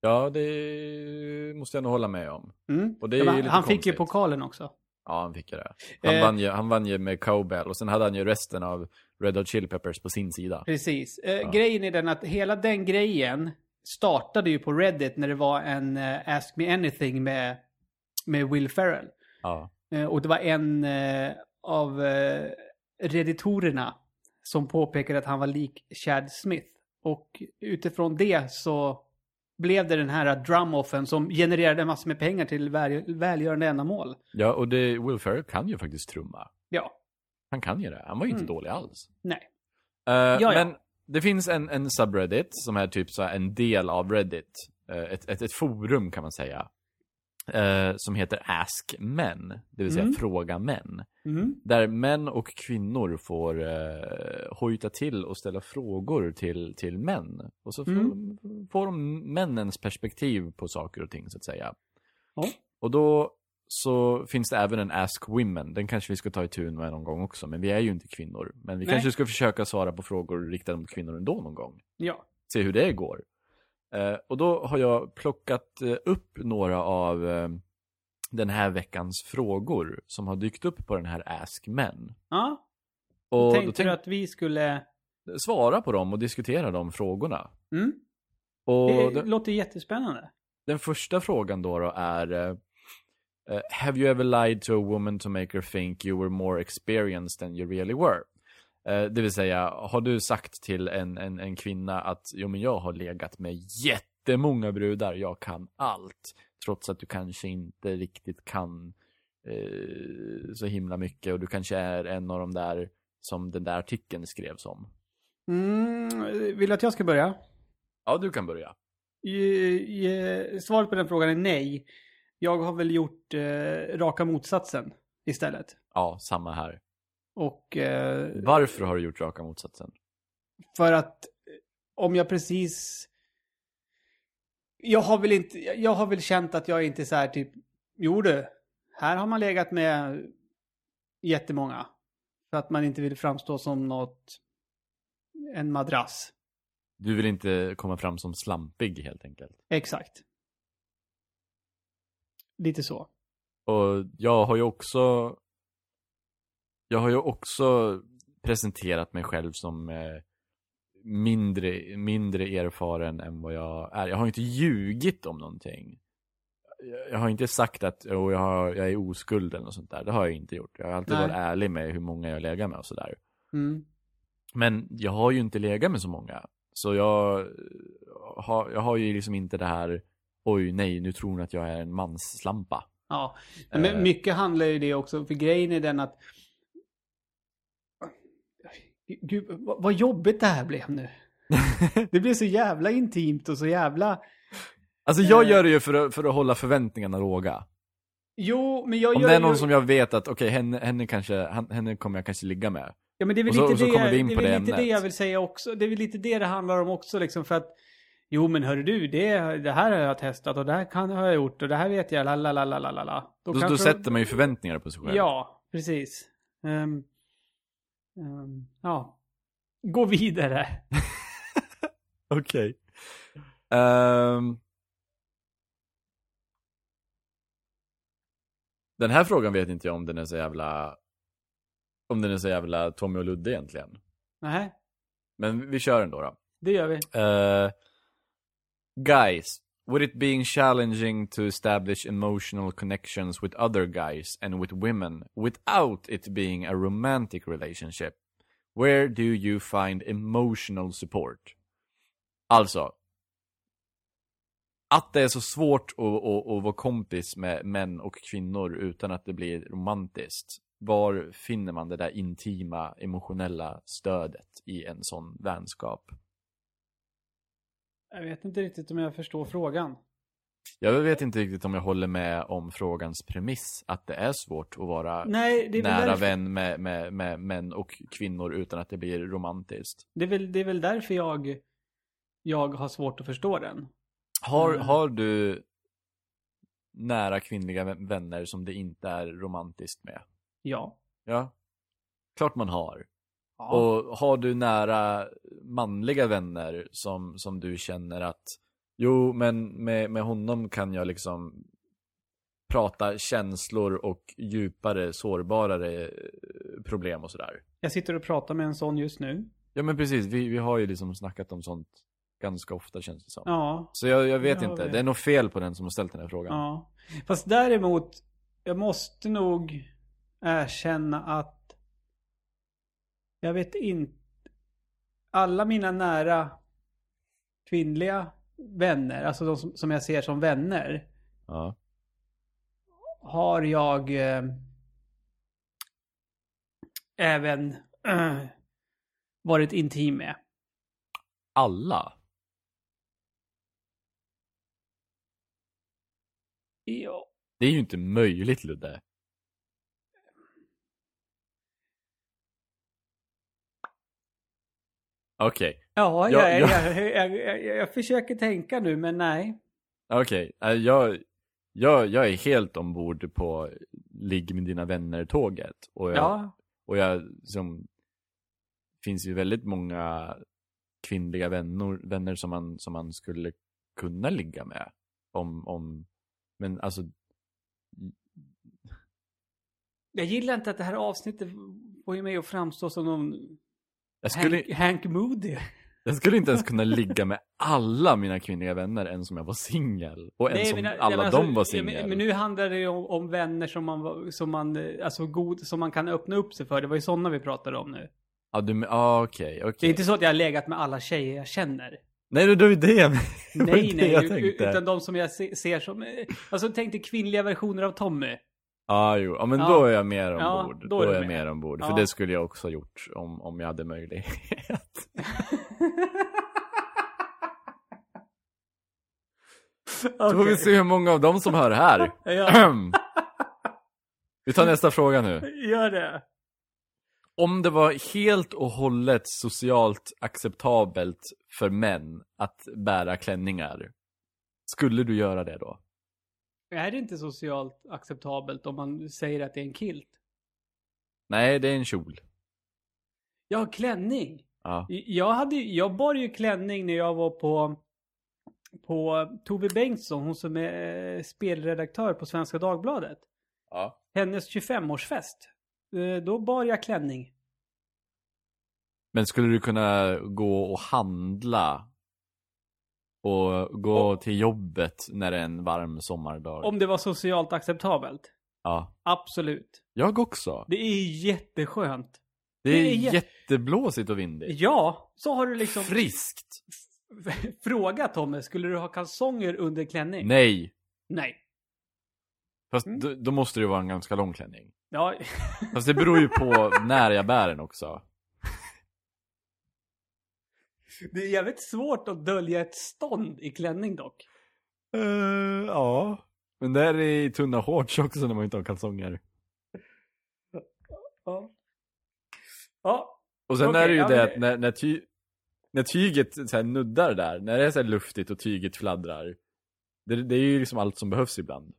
Ja, det måste jag nog hålla med om. Mm. Och det är Ja, han fick ju konstigt. pokalen också. Ja, han fick ju det. Han, Eh. vann ju, han vann ju med Cowbell och sen hade han ju resten av Red Hot Chili Peppers på sin sida. Precis. Eh, Grejen är den att hela den grejen startade ju på Reddit när det var en eh, Ask Me Anything med, med Will Ferrell. Ja. Eh, och det var en eh, av eh, reditorerna som påpekade att han var lik Chad Smith. Och utifrån det så blev det den här drum-offen som genererade massor med pengar till väl, välgörande ändamål. Ja, och det, Will Ferrell kan ju faktiskt trumma. Ja, Han kan ju det. Han var ju inte Mm. dålig alls. nej. Eh, ja. Men det finns en, en subreddit som är typ så en del av Reddit. Eh, ett, ett, ett forum kan man säga. Eh, som heter Ask Men. Det vill säga Mm. Fråga Män. Mm. Där män och kvinnor får uh, hojta till och ställa frågor till, till män. Och så får, Mm. får de männens perspektiv på saker och ting så att säga. Ja. Och då så finns det även en Ask Women. Den kanske vi ska ta i tur med någon gång också. Men vi är ju inte kvinnor. Men vi Nej. kanske ska försöka svara på frågor riktade mot kvinnor ändå någon gång. Ja. Se hur det går. Eh, och då har jag plockat eh, upp några av eh, den här veckans frågor som har dykt upp på den här Ask Men. Ja, Och tänkte då tänk, du att vi skulle... svara på dem och diskutera de frågorna. Mm. Och Det låter jättespännande. den första frågan då, då är Have you ever lied to a woman to make her think you were more experienced than you really were? Eh, det vill säga, har du sagt till en, en, en kvinna att jo men jag har legat med jättemånga brudar, jag kan allt. Trots att du kanske inte riktigt kan eh, så himla mycket och du kanske är en av de där som den där artikeln skrevs om. Mm. Vill du att jag ska börja? Ja, du kan börja. I- i- Svaret på den frågan är nej. Jag har väl gjort eh, raka motsatsen istället. Ja, samma här. Och eh, Varför har du gjort raka motsatsen? för att eh, om jag precis... Jag har väl inte, jag har väl känt att jag inte är så här typ, jo du, här har man legat med jättemånga. För att man inte vill framstå som något, en madrass. Du vill inte komma fram som slampig helt enkelt. Exakt. Lite så. Och jag har ju också Jag har ju också presenterat mig själv som eh, mindre, mindre erfaren än vad jag är. Jag har inte ljugit om någonting. Jag- Jag har inte sagt att oh, jag, har, jag är oskuld eller något sånt där. Det har jag inte gjort. Jag har alltid Nej. varit ärlig med hur många jag lägger med och sådär. Mm. Men jag har ju inte legat med så många. Så jag har, jag har ju liksom inte det här Oj nej, nu tror hon att jag är en mansslampa. Ja, men Eh. mycket handlar ju det också, för grejen är den att... Gud, vad, jobbigt det här blev nu. *laughs* Det blev så jävla intimt och så jävla... Alltså jag Eh. gör det ju för att, för att hålla förväntningarna låga. Jo, men jag Om gör det är någon ju... som jag vet att, okej, henne, henne kanske, henne kommer jag kanske ligga med. Ja, men det är väl så- lite, det, in det, är väl det lite det jag vill säga också. Det är väl lite det det handlar om också liksom för att... Jo, men hörru du, det, det här har jag testat och det här kan har jag gjort och det här vet jag, la la la la la la. Då, då kanske- sätter man ju förväntningar på sig själv. Ja, precis. Ehm, ehm, ja. Gå vidare. *laughs* Okej. Ehm. den här frågan vet inte jag om den är så jävla, om den är så jävla Tommy och Ludde egentligen. Nej, Men vi kör den då. då. det gör vi. Uh, guys, with it being challenging to establish emotional connections with other guys and with women without it being a romantic relationship, where do you find emotional support? Alltså, att det är så svårt att, att, att vara kompis med män och kvinnor utan att det blir romantiskt. Var finner man det där intima, emotionella stödet i en sån vänskap? Jag vet inte riktigt om jag förstår frågan. Jag vet inte riktigt om jag håller med om frågans premiss, att det är svårt att vara Nej, nära därför, vän med, med, med män och kvinnor utan att det blir romantiskt. det, är väl, det är väl därför jag, jag har svårt att förstå den. Har, Mm. har du nära kvinnliga vä- vänner som det inte är romantiskt med? Ja. Ja, klart man har. Ja. Och har du nära manliga vänner som, som du känner att Jo, men med, med honom kan jag liksom prata känslor och djupare, sårbarare eh, problem och sådär. Jag sitter och pratar med en sån just nu. Ja men precis, vi, vi har ju liksom snackat om sånt ganska ofta känns det som. Ja. Så jag, jag vet inte, vet. det är nog fel på den som har ställt den här frågan. Ja. Fast däremot, jag måste nog erkänna att jag vet inte. Alla mina nära kvinnliga vänner, alltså de som, som jag ser som vänner, Ja. har jag eh, även eh, *clears throat* varit intim med. Alla? Ja. Det är ju inte möjligt Ludde. Okej, Ja, Ja, jag, ja. Jag, jag, jag, jag, försöker tänka nu, men nej. okej. Eh, Jag, jag, jag är helt ombord på ligg med dina vänner-tåget. Och jag, Ja, och jag som finns ju väldigt många kvinnliga vänner, vänner som, man, som man skulle kunna ligga med. Om, om, men alltså, jag gillar inte att det här avsnittet får ju mig att framstå som någon jag skulle, Hank, Hank Moody. jag skulle inte ens kunna ligga med alla mina kvinnliga vänner än som jag var singel. Och än som men, alla men de var singel. Men, men nu handlar det ju om, om vänner som man, som man, alltså god, som man kan öppna upp sig för. Det var ju sådana vi pratade om nu. Ja, du, ah, okej, okej. Det är inte så att jag har legat med alla tjejer jag känner. Nej, det var ju det jag, det Nej, det nej, jag tänkte. utan de som jag se, ser som, eh, alltså tänk dig kvinnliga versioner av Tommy. Ja, jo. Ja, men Ja. då är jag mer Ja, ombord. då då, är du är jag med. mer ombord. Ja. För det skulle jag också ha gjort om, om jag hade möjlighet. Då får vi se hur många av dem som hör här. *laughs* Ja, *clears throat* vi tar nästa fråga nu. gör det. Om det var helt och hållet socialt acceptabelt för män att bära klänningar, skulle du göra det då? Är det inte socialt acceptabelt om man säger att det är en kilt? Nej, det är en kjol. Ja, klänning. Ja. Jag, hade, jag bar ju klänning när jag var på, på Tove Bengtsson, hon som är eh, spelredaktör på Svenska Dagbladet. ja. Hennes 25-årsfest. Eh, Då bar jag klänning. Men skulle du kunna gå och handla och gå Och- till jobbet när det är en varm sommardag? Om det var socialt acceptabelt. Ja. Absolut. Jag också. Det är jätteskönt. Det är, det är jä- jätteblåsigt och vindigt. Ja, så har du liksom Friskt. *laughs* Fråga Tommy, skulle du ha kalsonger under klänning? Nej. Nej. Fast Mm. då, då måste det vara en ganska lång klänning. Ja, Fast det beror ju på *laughs* när jag bär den också. *laughs* det är jävligt svårt att dölja ett stånd i klänning dock. Uh, ja. Men det är i tunna shorts också när man inte har kalsonger. Ja. Ja, Och sen Okej, är det ju ja, det att när, när, ty, när tyget så nuddar där, när det är så luftigt och tyget fladdrar. Det, det är ju liksom allt som behövs ibland.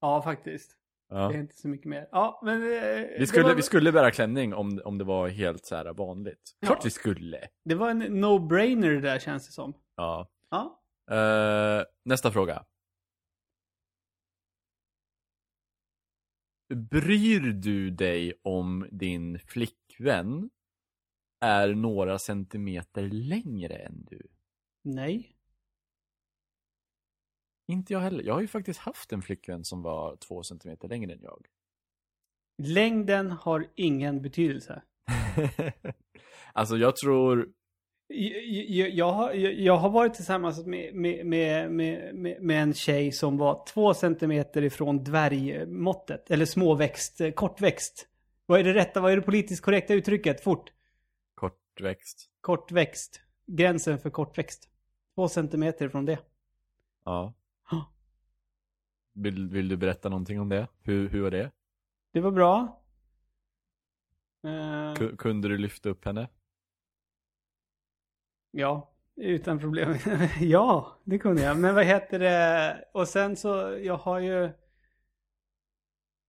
ja faktiskt. Ja. Det är inte så mycket mer. Ja, men... eh, Vi skulle, var, vi skulle bära klänning om, om det var helt så här vanligt. Klart Ja. vi skulle. det var en no-brainer det där känns det som. Ja. Ja. Eh, nästa fråga. Bryr du dig om din flickvän är några centimeter längre än du? Nej. Inte jag heller. Jag har ju faktiskt haft en flickvän som var två centimeter längre än jag. Längden har ingen betydelse. *laughs* alltså jag tror... Jag, jag, jag, har, jag, har varit tillsammans med, med, med, med, med, med en tjej som var två centimeter ifrån dvärgmåttet. Eller småväxt, eh, kortväxt. Vad är det rätta, vad är det politiskt korrekta uttrycket? Fort. Kortväxt. Kortväxt. Gränsen för kortväxt. Två centimeter från det. Ja. Vill, vill du berätta någonting om det? Hur, hur var det? Det var bra. Ku- Kunde du lyfta upp henne? ja, utan problem. *laughs* ja, det kunde jag. Men vad heter det? Och sen så, jag har ju...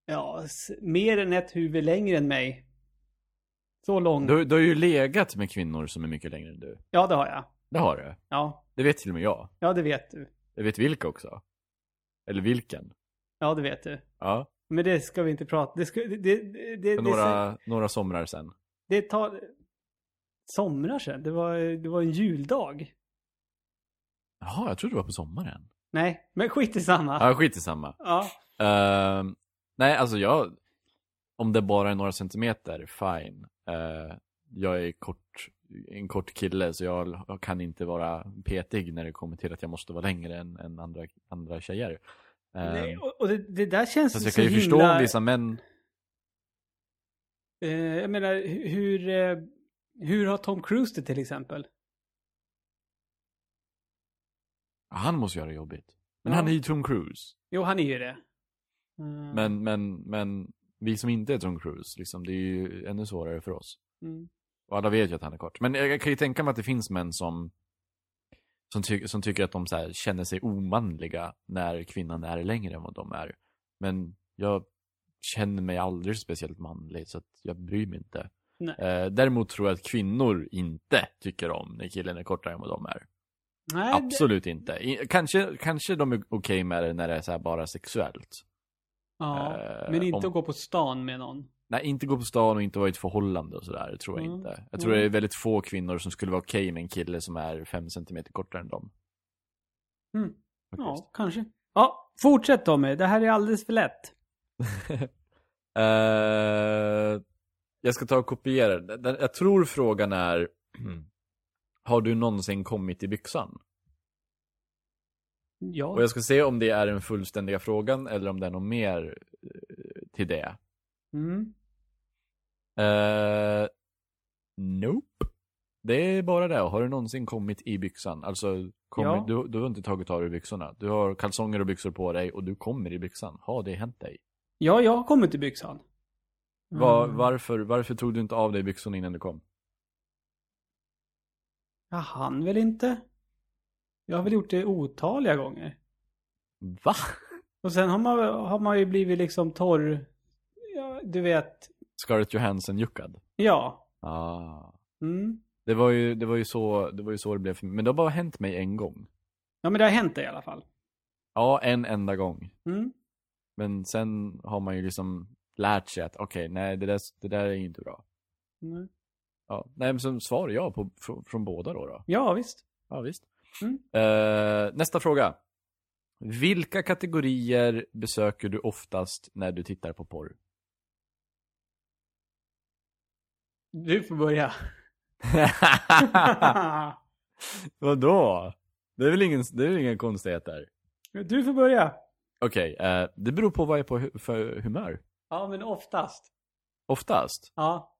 Ja, mer än ett huvud längre än mig. Så lång. Du, du har ju legat med kvinnor som är mycket längre än du. Ja, det har jag. Det har du. Ja, Det vet till och med jag. ja det vet du. Jag vet vilka också. Eller vilken. Ja, det vet du. Ja, Men det ska vi inte prata. Det, ska, det, det, det, det, för några, några somrar sen. det tar... Somrar sedan? Det var, det var en juldag. Jaha, jag trodde det var på sommaren. Nej, men skit i samma. Ja, skit i samma. Ja. Ehm, nej, alltså jag... Om det bara är några centimeter, fine. Eh, jag är kort, en kort kille, så jag, jag kan inte vara petig när det kommer till att jag måste vara längre än, än andra, andra tjejer. Ehm, Nej, och, och det, det där känns jag så kan ju himla... förstå om vissa män... Eh, jag menar, hu- hur, eh, hur har Tom Cruise det till exempel? Han måste göra det jobbigt. Men Ja. han är ju Tom Cruise. Jo, han är ju det. Mm. Men, men, men vi som inte är Tom Cruise, liksom, det är ju ännu svårare för oss. Mm. Och alla vet ju att han är kort. Men jag kan ju tänka mig att det finns män som som, ty som tycker att de så känner sig omanliga när kvinnan är längre än vad de är. Men jag känner mig aldrig speciellt manlig så att jag bryr mig inte. Eh, däremot tror jag att kvinnor inte tycker om när killen är kortare än vad de är. Nej, det- Absolut inte. I, kanske, kanske de är okej med det när det är så bara sexuellt. Ja, eh, men inte om- att gå på stan med någon. Nej, inte gå på stan och inte vara i ett förhållande och sådär, tror jag Mm. inte. Jag tror Mm. det är väldigt få kvinnor som skulle vara okej med en kille som är fem centimeter kortare än dem. Mm. Ja, kanske. Ja, fortsätt Tommy. Det här är alldeles för lätt. *laughs* Eh, jag ska ta och kopiera den. Jag tror frågan är *clears throat* Har du någonsin kommit i byxan? Ja. Och jag ska se om det är den fullständiga frågan eller om det är något mer eh, till det. Mm. Eh, nope. Det är bara det. Har du någonsin kommit i byxan? Alltså, kommit, Ja. du, du har inte tagit av dig byxorna. Du har kalsonger och byxor på dig och du kommer i byxan. Har det hänt dig? Ja, jag har kommit till byxan. Var, Mm. varför, varför tog du inte av dig byxorna innan du kom? Jag hann väl inte. Jag har väl gjort det otaliga gånger. Va? Och sen har man, har man ju blivit liksom torr. Ja, du vet. Scarlett Johansson-juckad? Ja. Ah. Mm. Det var ju, det var ju så, det var ju så det blev för mig. Men det har bara hänt mig en gång. Ja, men det har hänt det i alla fall. Ja, en enda gång. Mm. Men sen har man ju liksom lärt sig att okej, nej det där, det där är inte bra. Mm. Ja, nej men så svarar jag på, från, från båda då, då. Ja, visst. Ja, visst. Mm. Eh, nästa fråga. Vilka kategorier besöker du oftast när du tittar på porr? Du får börja. *laughs* Vadå? Det är väl ingen, det är väl inga konstigheter? du får börja. Okej, eh, det beror på vad jag är på hu- för humör. Ja, men oftast. Oftast. Ja.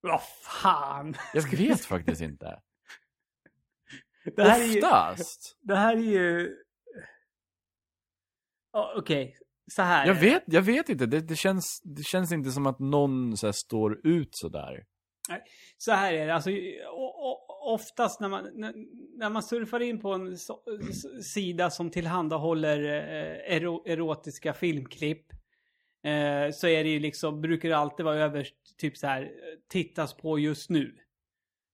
Vad fan. Jag vet faktiskt inte. Det här är ju... Oftast? Det här är ju... Ja, Okej, så här. Jag vet, jag vet inte. Det, det, känns, det känns inte som att någon så står ut sådär. Så här är det, alltså oftast när man, när, man surfar in på en så, sida som tillhandahåller eh, ero, erotiska filmklipp eh, så är det ju liksom, brukar det alltid vara överst, typ så här, tittas på just nu.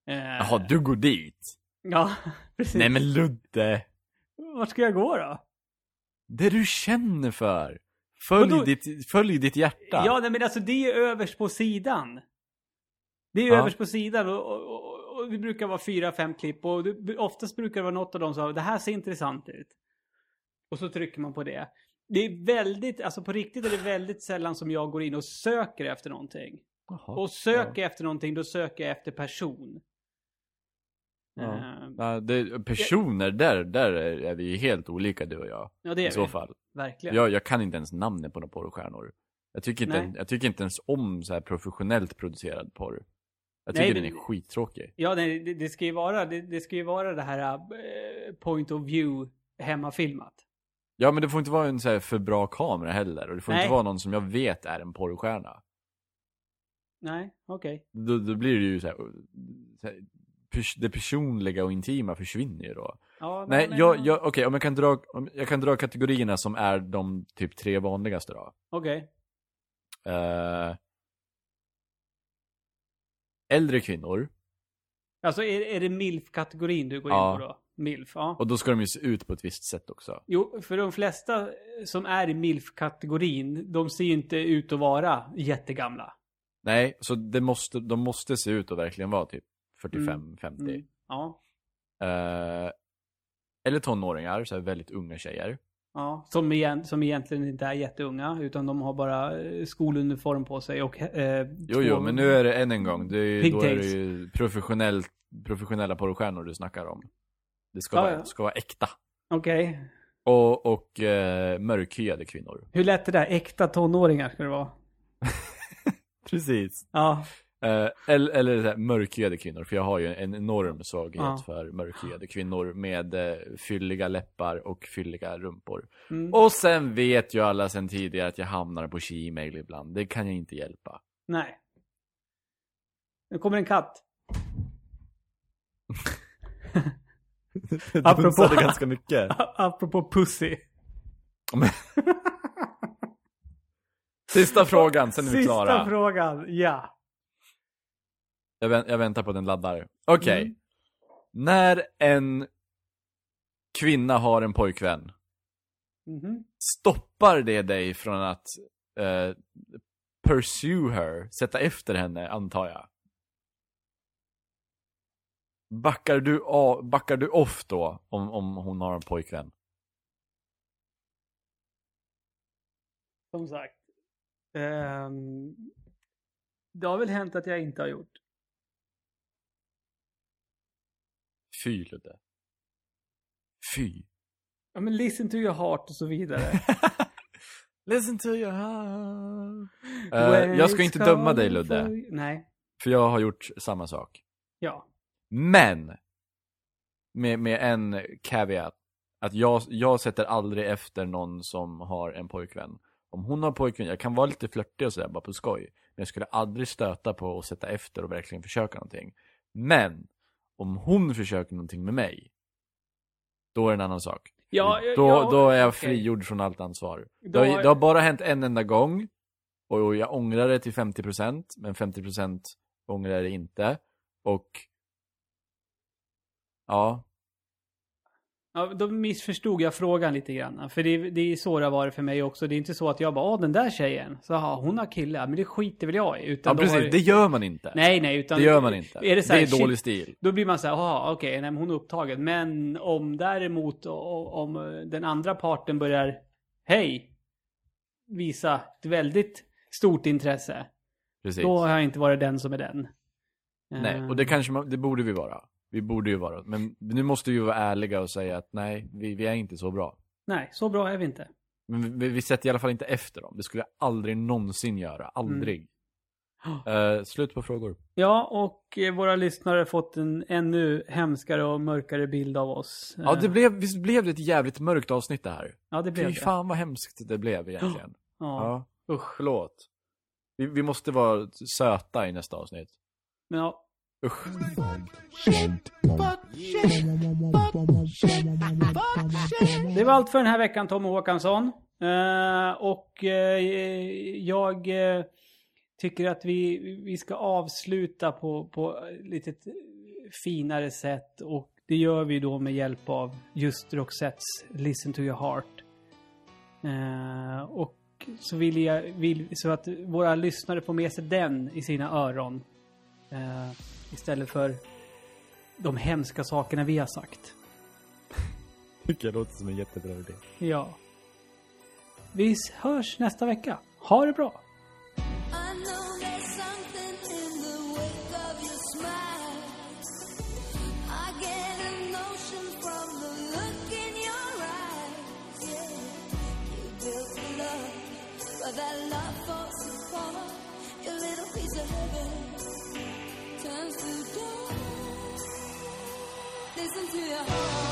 Eh, Jaha, du går dit? Ja, *laughs* precis. Nej men Ludde! Vart ska jag gå då? Det du känner för. Följ, Vadå? ditt, följ ditt hjärta. Ja, nej, men alltså det är överst på sidan. Det är Ja. överst på sidan och, och, och, och det brukar vara fyra, fem klipp och det, oftast brukar det vara något av dem som det här ser intressant ut. Och så trycker man på det. Det är väldigt, alltså på riktigt är det väldigt sällan som jag går in och söker efter någonting. Jaha. Och söker jag efter någonting, då söker jag efter person. Ja. Eh, Ja, det, personer, där, där är vi ju helt olika du och jag. ja, det är I så vi. fall. Verkligen. Jag, jag kan inte ens namnet på några porrstjärnor. Jag tycker, inte, Nej. jag tycker inte ens om så här professionellt producerad porr. Jag Nej, tycker men- den är skittråkig. Ja, nej, det, det ska ju vara det, det ska ju vara det här eh, point of view hemmafilmat. Ja, men det får inte vara en så här för bra kamera heller. Och det får Nej. inte vara någon som jag vet är en porrstjärna. Nej, okej. Då, då blir det ju så här, så här det personliga och intima försvinner ju då. Ja, Nej, jag, jag, okej, om jag kan dra, om jag kan dra kategorierna som är de typ tre vanligaste då. Okej. Eh, äldre kvinnor, Alltså är, är det MILF-kategorin du går Ja. in på då? MILF, ja. och då ska de ju se ut på ett visst sätt också. Jo, för de flesta som är i MILF-kategorin, de ser ju inte ut att vara jättegamla. Nej, så det måste, de måste se ut att verkligen vara typ 45-50. Mm. Ja. Eh, eller tonåringar, så här väldigt unga tjejer. Ja, som, igen, som egentligen inte är jätteunga, utan de har bara eh, skoluniform på sig och... Eh, Jo, jo, men nu är det än en gång. Det är, ju- då är det ju professionellt, professionella porrstjärnor du snackar om. Det ska, Ja, vara, ja. ska vara äkta. Okej. Och, och eh, mörkhyade kvinnor. Hur lätt det där? Äkta tonåringar ska det vara. *laughs* Precis. Ja. Eh, eller eller så här, mörkhyade kvinnor, för jag har ju en enorm svaghet Ja. för mörkhyade kvinnor med eh, fylliga läppar och fylliga rumpor. Mm. Och sen vet ju alla sen tidigare att jag hamnar på Gmail ibland. Det kan jag inte hjälpa. Nej. Nu kommer en katt. *laughs* Det Apropå- ganska mycket. *laughs* Apropå pussy. *laughs* Sista frågan, sen är vi Sista klara. frågan, ja. Jag, vä- jag väntar på den laddar. Okej. Mm. När en kvinna har en pojkvän, Mhm. stoppar det dig från att eh, pursue her, sätta efter henne, antar jag? Backar du, a- backar du off då, om, om hon har en pojkvän? Som sagt. ehm, det har väl hänt att jag inte har gjort. Fy, Ludde. Fy. Ja men listen to your heart och så vidare. *laughs* Listen to your heart. Eh, jag ska inte döma dig, Ludde. Nej. För jag har gjort samma sak. Ja. Men! Med, med en caveat. Att jag, jag sätter aldrig efter någon som har en pojkvän. Om hon har pojkvän, jag kan vara lite flörtig och sådär bara på skoj. Men jag skulle aldrig stöta på att sätta efter och verkligen försöka någonting. Men! Om hon försöker någonting med mig. Då är det en annan sak. Ja, då, ja, då är jag okej. frigjord från allt ansvar. Då Det har, har- det har bara hänt en enda gång. Och jag ångrar det till 50%. Men 50% ångrar jag det inte. Och... Ja. Ja, då missförstod jag frågan lite grann. För det, det är så det har varit för mig också. Det är inte så att jag bara, åh den där tjejen, så aha, hon har kille, men det skiter väl jag i. Utan Ja precis, har det- det gör man inte. Nej, nej, utan... det gör man inte. Är det, så här, är dålig shit, stil. Då blir man så här, jaha, okej, nej, men hon är upptagen. Men om däremot, om den andra parten börjar, hej, visa ett väldigt stort intresse. Precis. Då har jag inte varit den som är den. Nej, Eh, och det kanske man, det borde vi vara. Vi borde ju vara. Men nu måste vi ju vara ärliga och säga att nej, vi, vi är inte så bra. Nej, så bra är vi inte. Men vi, vi sätter i alla fall inte efter dem. Det skulle jag aldrig någonsin göra. Aldrig. Eh, slut på frågor. Ja, och eh, våra lyssnare har fått en ännu hemskare och mörkare bild av oss. Ja, det blev, visst blev det ett jävligt mörkt avsnitt det här? ja, det blev Fy det. fan vad hemskt det blev egentligen. Ja, Ja, usch. förlåt. Vi, vi måste vara söta i nästa avsnitt. Ja, Usch. Det var allt för den här veckan Tom Håkansson. Uh, och uh, jag uh, tycker att vi, vi ska avsluta på, på lite finare sätt. Och det gör vi då med hjälp av just Roxettes Listen to your heart. Och så vill jag vill, så att våra lyssnare får med sig den i sina öron. Uh, istället för de hemska sakerna vi har sagt. *laughs* Tycker jag låter som en jättebra idé. Ja. Vi hörs nästa vecka. Ha det bra! Turns to dust. Listen to your heart.